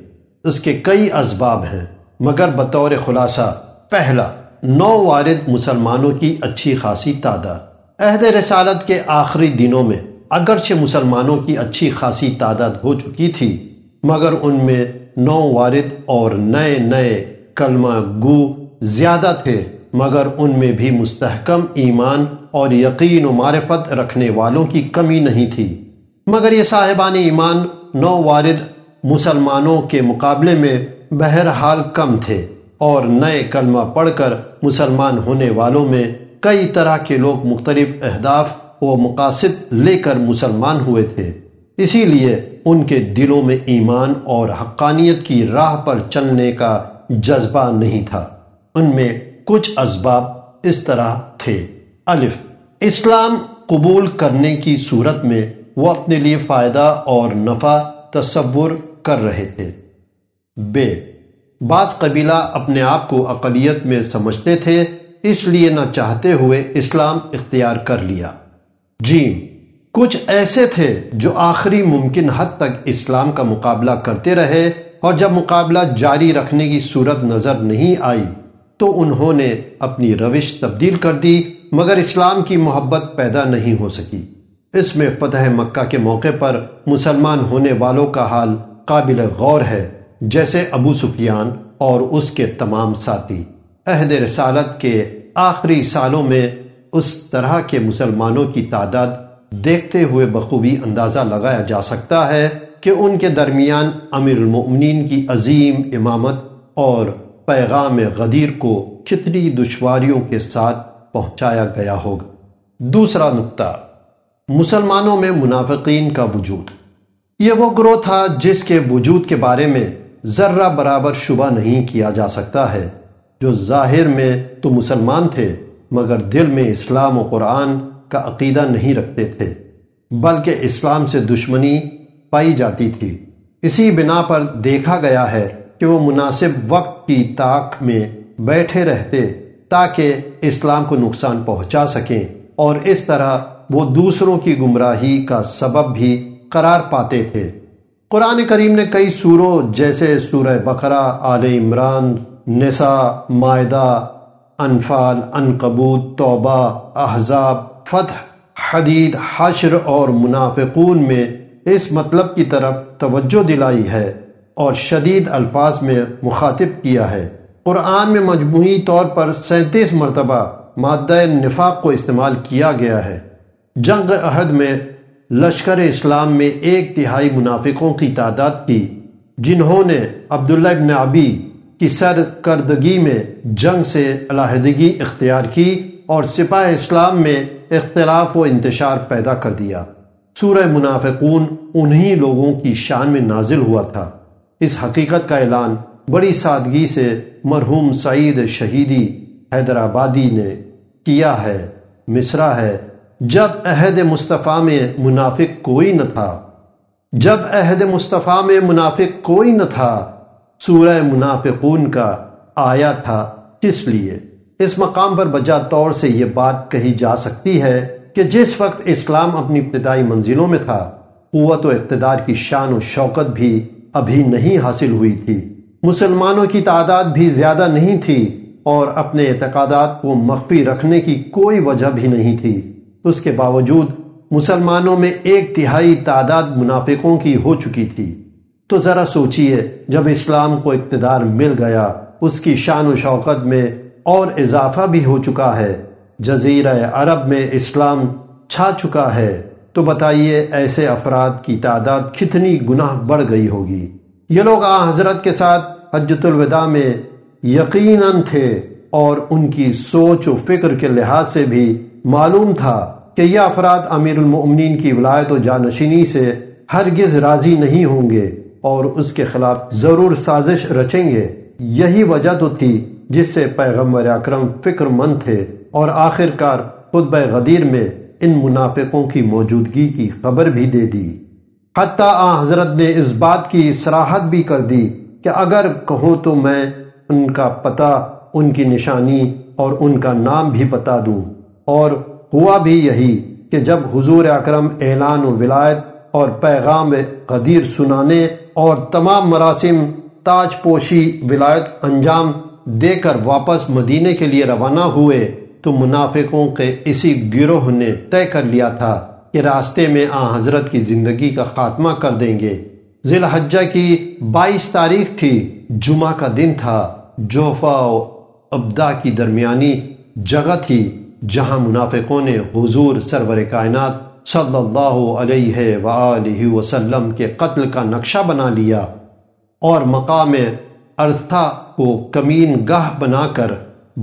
اس کے کئی اسباب ہیں، مگر بطور خلاصہ، پہلا، نو وارد مسلمانوں کی اچھی خاصی تعداد۔ عہد رسالت کے آخری دنوں میں اگرچہ مسلمانوں کی اچھی خاصی تعداد ہو چکی تھی، مگر ان میں نو وارد اور نئے نئے کلمہ گو زیادہ تھے، مگر ان میں بھی مستحکم ایمان اور یقین و معرفت رکھنے والوں کی کمی نہیں تھی۔ مگر یہ صاحبان ایمان نو وارد مسلمانوں کے مقابلے میں بہرحال کم تھے اور نئے کلمہ پڑھ کر مسلمان ہونے والوں میں کئی طرح کے لوگ مختلف اہداف و مقاصد لے کر مسلمان ہوئے تھے۔ اسی لیے ان کے دلوں میں ایمان اور حقانیت کی راہ پر چلنے کا جذبہ نہیں تھا۔ ان میں کچھ اسباب اس طرح تھے۔ الف، اسلام قبول کرنے کی صورت میں وہ اپنے لیے فائدہ اور نفع تصور کر رہے تھے۔ بے بعض قبیلہ اپنے آپ کو اقلیت میں سمجھتے تھے، اس لیے نہ چاہتے ہوئے اسلام اختیار کر لیا۔ جیم کچھ ایسے تھے جو آخری ممکن حد تک اسلام کا مقابلہ کرتے رہے اور جب مقابلہ جاری رکھنے کی صورت نظر نہیں آئی تو انہوں نے اپنی روش تبدیل کر دی، مگر اسلام کی محبت پیدا نہیں ہو سکی۔ اس میں فتح مکہ کے موقع پر مسلمان ہونے والوں کا حال قابل غور ہے، جیسے ابو سفیان اور اس کے تمام ساتھی۔ عہد رسالت کے آخری سالوں میں اس طرح کے مسلمانوں کی تعداد دیکھتے ہوئے بخوبی اندازہ لگایا جا سکتا ہے کہ ان کے درمیان امیر المؤمنین کی عظیم امامت اور پیغام غدیر کو کتنی دشواریوں کے ساتھ پہنچایا گیا ہوگا۔ دوسرا نقطہ، مسلمانوں میں منافقین کا وجود۔ یہ وہ گروہ تھا جس کے وجود کے بارے میں ذرہ برابر شبہ نہیں کیا جا سکتا ہے، جو ظاہر میں تو مسلمان تھے مگر دل میں اسلام و قرآن کا عقیدہ نہیں رکھتے تھے، بلکہ اسلام سے دشمنی پائی جاتی تھی۔ اسی بنا پر دیکھا گیا ہے کہ وہ مناسب وقت کی طاق میں بیٹھے رہتے تاکہ اسلام کو نقصان پہنچا سکیں اور اس طرح وہ دوسروں کی گمراہی کا سبب بھی قرار پاتے تھے۔ قرآن کریم نے کئی سوروں جیسے سورہ بقرہ، آل عمران، نساء معدہ انفال انقبوت توبہ، احزاب، فتح، حدید، حشر اور منافقون میں اس مطلب کی طرف توجہ دلائی ہے اور شدید الفاظ میں مخاطب کیا ہے۔ قرآن میں مجموعی طور پر سینتیس مرتبہ مادہ نفاق کو استعمال کیا گیا ہے۔ جنگ عہد میں لشکر اسلام میں ایک تہائی منافقوں کی تعداد تھی جنہوں نے عبداللہ ابن عبی کی سرکردگی میں جنگ سے علیحدگی اختیار کی اور سپاہ اسلام میں اختلاف و انتشار پیدا کر دیا۔ سورہ منافقون انہی لوگوں کی شان میں نازل ہوا تھا۔ اس حقیقت کا اعلان بڑی سادگی سے مرحوم سعید شہیدی حیدرآبادی نے کیا ہے۔ مصرا ہے۔ جب عہد مصطفیٰ میں منافق کوئی نہ تھا۔ جب عہد مصطفیٰ میں منافق کوئی نہ تھا۔ سورہ منافقون کا آیا تھا کس لیے؟ اس مقام پر بجا طور سے یہ بات کہی جا سکتی ہے کہ جس وقت اسلام اپنی ابتدائی منزلوں میں تھا، قوت و اقتدار کی شان و شوقت بھی ابھی نہیں حاصل ہوئی تھی۔ مسلمانوں کی تعداد بھی زیادہ نہیں تھی اور اپنے اعتقادات کو مخفی رکھنے کی کوئی وجہ بھی نہیں تھی۔ اس کے باوجود مسلمانوں میں ایک تہائی تعداد منافقوں کی ہو چکی تھی۔ تو ذرا سوچئے، جب اسلام کو اقتدار مل گیا، اس کی شان و شوقت میں اور اضافہ بھی ہو چکا ہے۔ جزیرہ عرب میں اسلام چھا چکا ہے۔ تو بتائیے، ایسے افراد کی تعداد کتنی گناہ بڑھ گئی ہوگی؟ یہ لوگ آ حضرت کے ساتھ حجت الوداع میں یقیناً تھے اور ان کی سوچ و فکر کے لحاظ سے بھی معلوم تھا کہ یہ افراد امیر المؤمنین کی ولایت و جانشینی سے ہرگز راضی نہیں ہوں گے۔ اور اس کے خلاف ضرور سازش رچیں گے۔ یہی وجہ تو تھی جس سے پیغمبر اکرم فکر مند تھے اور آخر کار خطبہ غدیر میں ان منافقوں کی موجودگی کی خبر بھی دے دی۔ حتیٰ آ حضرت نے اس بات کی سراحت بھی کر دی کہ اگر کہوں تو میں ان کا پتہ، ان کی نشانی اور ان کا نام بھی بتا دوں۔ اور ہوا بھی یہی کہ جب حضور اکرم اعلان و ولایت اور پیغام قدیر سنانے اور تمام مراسم تاج پوشی ولایت انجام دے کر واپس مدینے کے لیے روانہ ہوئے تو منافقوں کے اسی گروہ نے طے کر لیا تھا کہ راستے میں آ حضرت کی زندگی کا خاتمہ کر دیں گے۔ ذی الحجہ کی بائیس تاریخ تھی جمعہ کا دن تھا جوفا و ابدا کی درمیانی جگہ تھی جہاں منافقوں نے حضور سرور کائنات صلی اللہ علیہ وآلہ وسلم کے قتل کا نقشہ بنا لیا اور مقام ارتھا کو کمین گاہ بنا کر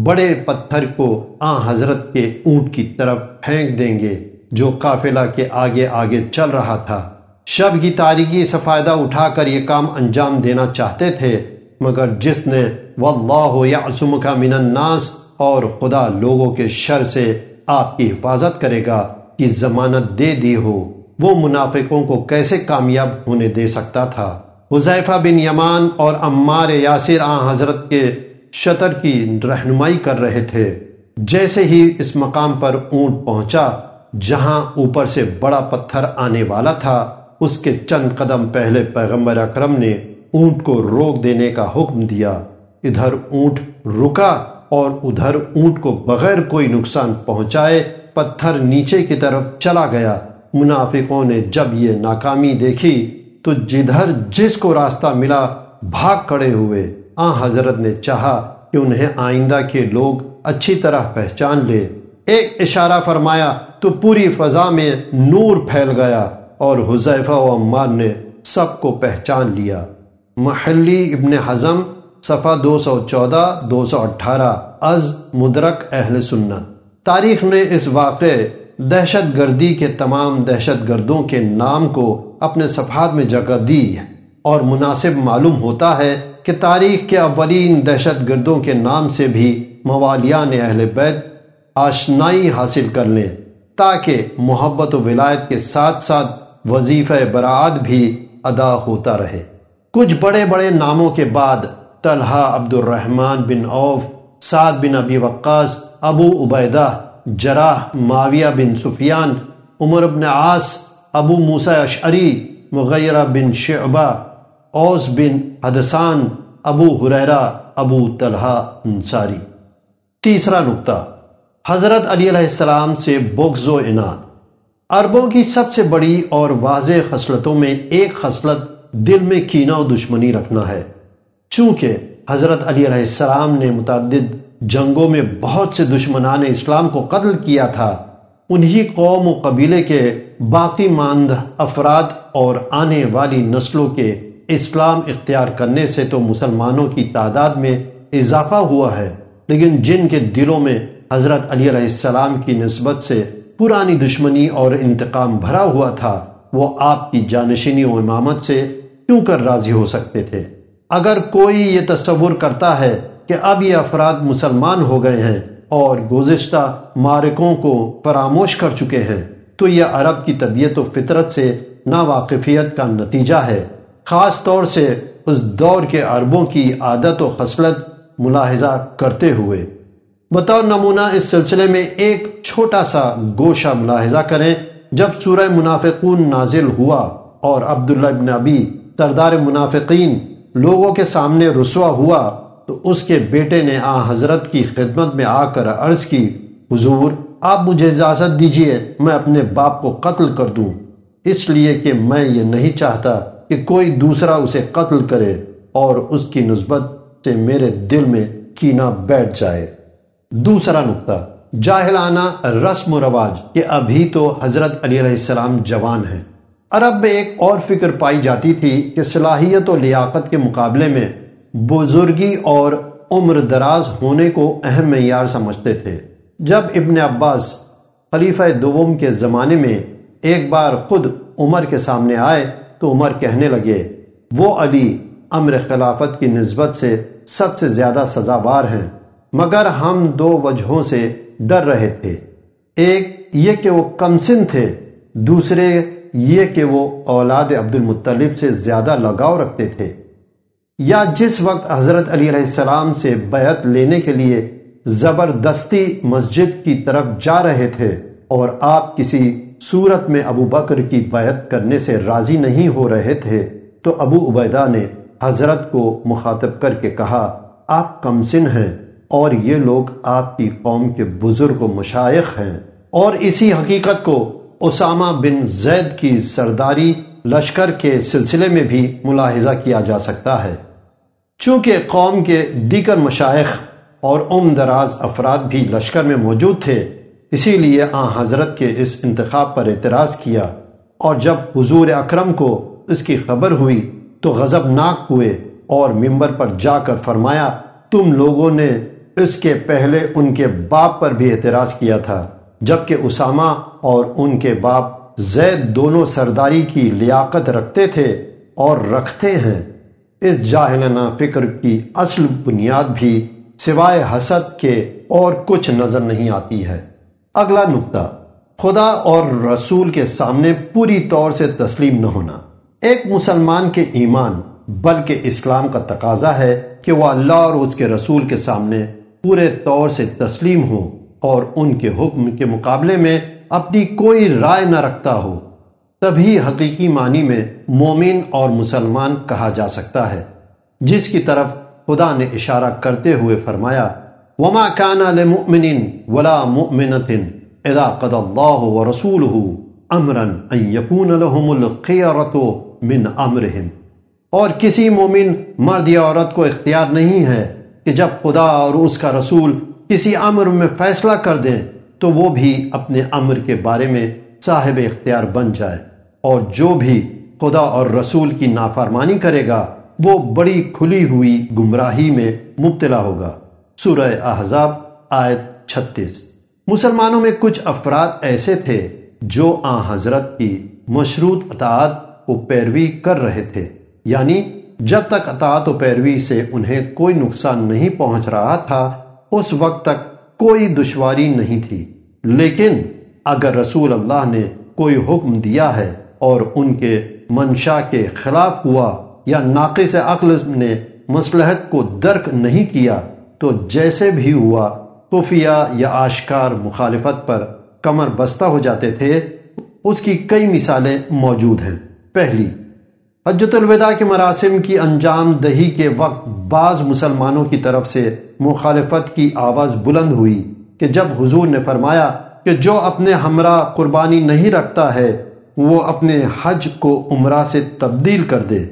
بڑے پتھر کو آ حضرت کے اونٹ کی طرف پھینک دیں گے، جو قافلہ کے آگے آگے چل رہا تھا۔ شب کی تاریخی سے فائدہ اٹھا کر یہ کام انجام دینا چاہتے تھے، مگر جس نے واللہ یعصمک من الناس اور خدا لوگوں کے شر سے آپ کی حفاظت کرے گا۔ کی ضمانت دے دی ہو، وہ منافقوں کو کیسے کامیاب ہونے دے سکتا تھا؟ حذیفہ بن یمان اور عمار یاسر آ حضرت کے شطر کی رہنمائی کر رہے تھے۔ جیسے ہی اس مقام پر اونٹ پہنچا، جہاں اوپر سے بڑا پتھر آنے والا تھا، اس کے چند قدم پہلے پیغمبر اکرم نے اونٹ کو روک دینے کا حکم دیا۔ ادھر اونٹ رکا اور ادھر اونٹ کو بغیر کوئی نقصان پہنچائے پتھر نیچے کی طرف چلا گیا۔ منافقوں نے جب یہ ناکامی دیکھی تو جدھر جس کو راستہ ملا بھاگ کڑے ہوئے۔ آ حضرت نے چاہا کہ انہیں آئندہ کے لوگ اچھی طرح پہچان لے۔ ایک اشارہ فرمایا، تو پوری فضا میں نور پھیل گیا اور حذیفہ و عمار نے سب کو پہچان لیا۔ محلی ابن حزم، صفحہ دو سو چودہ، دو سو اٹھارہ، از مدرک اہل سنت۔ تاریخ نے اس واقع دہشت گردی کے تمام دہشت گردوں کے نام کو اپنے صفحات میں جگہ دی ہے اور مناسب معلوم ہوتا ہے کہ تاریخ کے اولین دہشت گردوں کے نام سے بھی موالیان اہل بیت آشنائی حاصل کر لیں تاکہ محبت و ولایت کے ساتھ ساتھ وظیفہ برآد بھی ادا ہوتا رہے۔ کچھ بڑے بڑے ناموں کے بعد طلحہ عبد الرحمن بن عوف، سعد بن ابی وقاص ابو عبیدہ، جراح معاویہ بن سفیان، عمر بن عاص، ابو موسیٰ اشعری، مغیرہ بن شعبہ، اوس بن حدسان ابو حریرہ ابو طلحہ انصاری۔ تیسرا نقطہ، حضرت علی علیہ السلام سے بغض و اناد عربوں کی سب سے بڑی اور واضح خصلتوں میں ایک خصلت دل میں کینہ و دشمنی رکھنا ہے۔ چونکہ حضرت علی علیہ السلام نے متعدد جنگوں میں بہت سے دشمنان اسلام کو قتل کیا تھا۔ انہی قوم و قبیلے کے باقی ماند افراد اور آنے والی نسلوں کے اسلام اختیار کرنے سے تو مسلمانوں کی تعداد میں اضافہ ہوا ہے، لیکن جن کے دلوں میں حضرت علی علیہ السلام کی نسبت سے پرانی دشمنی اور انتقام بھرا ہوا تھا، وہ آپ کی جانشینی و امامت سے کیوں کر راضی ہو سکتے تھے؟ اگر کوئی یہ تصور کرتا ہے کہ اب یہ افراد مسلمان ہو گئے ہیں اور گزشتہ مارکوں کو فراموش کر چکے ہیں، تو یہ عرب کی طبیعت و فطرت سے ناواقفیت کا نتیجہ ہے۔ خاص طور سے اس دور کے عربوں کی عادت و خصلت ملاحظہ کرتے ہوئے۔ بطور نمونہ اس سلسلے میں ایک چھوٹا سا گوشہ ملاحظہ کریں۔ جب سورہ منافقون نازل ہوا اور عبداللہ ابن ابی سردار منافقین لوگوں کے سامنے رسوا ہوا تو اس کے بیٹے نے آ حضرت کی خدمت میں آ کر عرض کی، حضور، آپ مجھے اجازت دیجیے، میں اپنے باپ کو قتل کر دوں۔ اس لیے کہ میں یہ نہیں چاہتا کہ کوئی دوسرا اسے قتل کرے اور اس کی نسبت سے میرے دل میں کینہ بیٹھ جائے۔ دوسرا نقطہ، جاہلانہ رسم و رواج کہ ابھی تو حضرت علی علیہ السلام جوان ہیں۔ عرب میں ایک اور فکر پائی جاتی تھی کہ صلاحیت و لیاقت کے مقابلے میں بزرگی اور عمر دراز ہونے کو اہم معیار سمجھتے تھے۔ جب ابن عباس خلیفہ دوم کے زمانے میں ایک بار خود عمر کے سامنے آئے تو عمر کہنے لگے، وہ علی امر خلافت کی نسبت سے سب سے زیادہ سزاوار ہیں، مگر ہم دو وجہوں سے ڈر رہے تھے۔ ایک یہ کہ وہ کمسن تھے، دوسرے یہ کہ وہ اولاد عبد المطلب سے زیادہ لگاؤ رکھتے تھے یا جس وقت حضرت علی علیہ السلام سے بیعت لینے کے لیے زبردستی مسجد کی طرف جا رہے تھے اور آپ کسی صورت میں ابو بکر کی بیعت کرنے سے راضی نہیں ہو رہے تھے، تو ابو عبیدہ نے حضرت کو مخاطب کر کے کہا، آپ کم سن ہیں اور یہ لوگ آپ کی قوم کے بزرگ و مشائق ہیں۔ اور اسی حقیقت کو اسامہ بن زید کی سرداری لشکر کے سلسلے میں بھی ملاحظہ کیا جا سکتا ہے۔ چونکہ قوم کے دیگر مشائق اور عم دراز افراد بھی لشکر میں موجود تھے، اسی لیے آ حضرت کے اس انتخاب پر اعتراض کیا۔ اور جب حضور اکرم کو اس کی خبر ہوئی تو غضب ناک ہوئے اور ممبر پر جا کر فرمایا، تم لوگوں نے اس کے پہلے ان کے باپ پر بھی اعتراض کیا تھا۔ جبکہ اسامہ اور ان کے باپ زید دونوں سرداری کی لیاقت رکھتے تھے اور رکھتے ہیں۔ اس جاہلانہ فکر کی اصل بنیاد بھی سوائے حسد کے اور کچھ نظر نہیں آتی ہے۔ اگلا نقطہ، خدا اور رسول کے سامنے پوری طور سے تسلیم نہ ہونا۔ ایک مسلمان کے ایمان، بلکہ اسلام کا تقاضا ہے کہ وہ اللہ اور اس کے رسول کے سامنے پورے طور سے تسلیم ہو اور ان کے حکم کے مقابلے میں اپنی کوئی رائے نہ رکھتا ہو۔ تبھی حقیقی معنی میں مومن اور مسلمان کہا جا سکتا ہے۔ جس کی طرف خدا نے اشارہ کرتے ہوئے فرمایا، وما كان لمؤمن ولا مؤمنة اذا قضى الله ورسوله امرا ان يكون لهم الخيرة من امرهم اور کسی مومن مرد یا عورت کو اختیار نہیں ہے کہ جب خدا اور اس کا رسول کسی امر میں فیصلہ کر دیں تو وہ بھی اپنے امر کے بارے میں صاحب اختیار بن جائے۔ اور جو بھی خدا اور رسول کی نافرمانی کرے گا، وہ بڑی کھلی ہوئی گمراہی میں مبتلا ہوگا۔ سورہ احزاب، آیت چھتیس۔ مسلمانوں میں کچھ افراد ایسے تھے جو آ حضرت کی مشروط اطاعت کو پیروی کر رہے تھے۔ یعنی جب تک اطاعت و پیروی سے انہیں کوئی نقصان نہیں پہنچ رہا تھا اس وقت تک کوئی دشواری نہیں تھی۔ لیکن اگر رسول اللہ نے کوئی حکم دیا ہے اور ان کے منشا کے خلاف ہوا یا ناقص عقل نے مسلحت کو درک نہیں کیا، تو جیسے بھی ہوا، خفیہ یا آشکار مخالفت پر کمر بستہ ہو جاتے تھے۔ اس کی کئی مثالیں موجود ہیں۔ پہلی حجت الوداع کے مراسم کی انجام دہی کے وقت بعض مسلمانوں کی طرف سے مخالفت کی آواز بلند ہوئی کہ جب حضور نے فرمایا کہ جو اپنے ہمراہ قربانی نہیں رکھتا ہے، وہ اپنے حج کو عمرہ سے تبدیل کر دے۔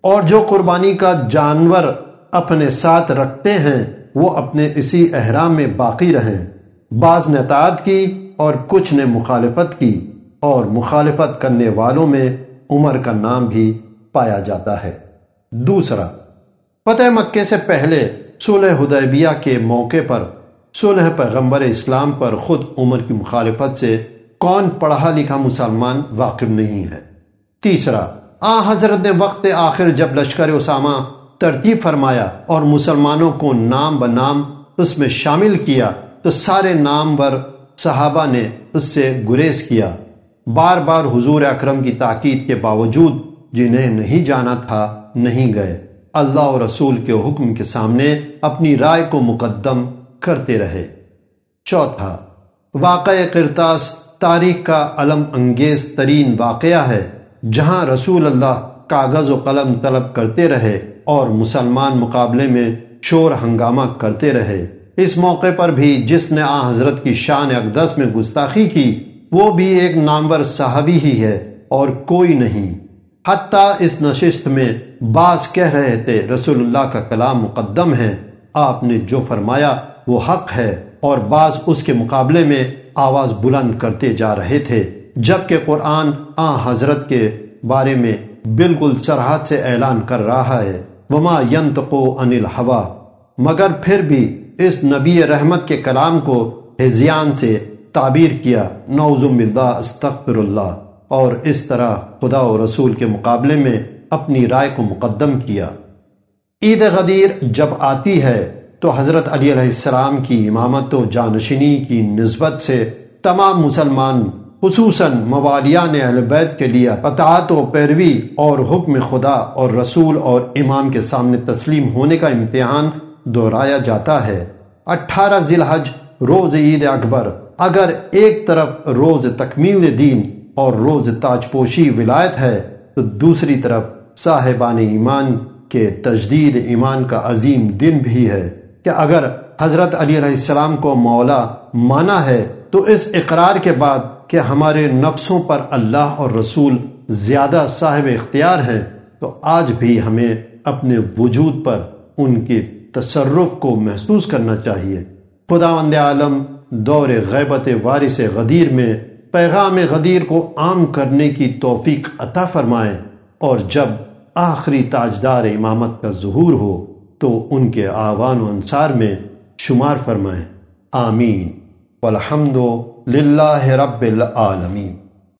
اور جو قربانی کا جانور اپنے ساتھ رکھتے ہیں، وہ اپنے اسی احرام میں باقی رہیں۔ بعض نے اطاعت کی اور کچھ نے مخالفت کی۔ اور مخالفت کرنے والوں میں عمر کا نام بھی پایا جاتا ہے۔ دوسرا، فتح مکے سے پہلے صلح حدیبیہ کے موقع پر، صلح پیغمبر اسلام پر خود عمر کی مخالفت سے کون پڑھا لکھا مسلمان واقف نہیں ہے۔ تیسرا، آ حضرت نے وقت آخر جب لشکر اسامہ ترتیب فرمایا اور مسلمانوں کو نام ب نام اس میں شامل کیا، تو سارے نام ور صحابہ نے اس سے گریز کیا۔ بار بار حضور اکرم کی تاکید کے باوجود جنہیں نہیں جانا تھا، نہیں گئے۔ اللہ اور رسول کے حکم کے سامنے اپنی رائے کو مقدم کرتے رہے۔ چوتھا واقع کرتاس تاریخ کا علم انگیز ترین واقعہ ہے، جہاں رسول اللہ کاغذ و قلم طلب کرتے رہے اور مسلمان مقابلے میں شور ہنگامہ کرتے رہے۔ اس موقع پر بھی جس نے آ حضرت کی شان اقدس میں گستاخی کی، وہ بھی ایک نامور صحابی ہی ہے اور کوئی نہیں۔ حتیٰ اس نشست میں بعض کہہ رہے تھے، رسول اللہ کا کلام مقدم ہے۔ آپ نے جو فرمایا وہ حق ہے اور بعض اس کے مقابلے میں آواز بلند کرتے جا رہے تھے۔ جبکہ قرآن آ حضرت کے بارے میں بالکل سرحد سے اعلان کر رہا ہے۔ وما ینتقو عن الحوا مگر پھر بھی اس نبی رحمت کے کلام کو ہزیان سے تعبیر کیا۔ نعوذ باللہ، استغفر اللہ۔ اور اس طرح خدا و رسول کے مقابلے میں اپنی رائے کو مقدم کیا۔ عید غدیر جب آتی ہے تو حضرت علی علیہ السلام کی امامت و جانشینی کی نسبت سے تمام مسلمان، خصوصاً موالیان اہل بیت کے لیے اطاعت و پیروی اور حکم خدا اور رسول اور امام کے سامنے تسلیم ہونے کا امتحان دہرایا جاتا ہے۔ اٹھارہ ذی الحج، روز عید اکبر۔ اگر ایک طرف روز تکمیل دین اور روز تاج پوشی ولایت ہے، تو دوسری طرف صاحبان ایمان کہ تجدید ایمان کا عظیم دن بھی ہے۔ کہ اگر حضرت علی علیہ السلام کو مولا مانا ہے، تو اس اقرار کے بعد کہ ہمارے نفسوں پر اللہ اور رسول زیادہ صاحب اختیار ہیں، تو آج بھی ہمیں اپنے وجود پر ان کے تصرف کو محسوس کرنا چاہیے۔ خدا وند عالم دور غیبت وارث غدیر میں پیغام غدیر کو عام کرنے کی توفیق عطا فرمائیں اور جب آخری تاجدار امامت کا ظہور ہو تو ان کے آوان و انصار میں شمار فرمائیں آمین، والحمد للہ رب العالمین۔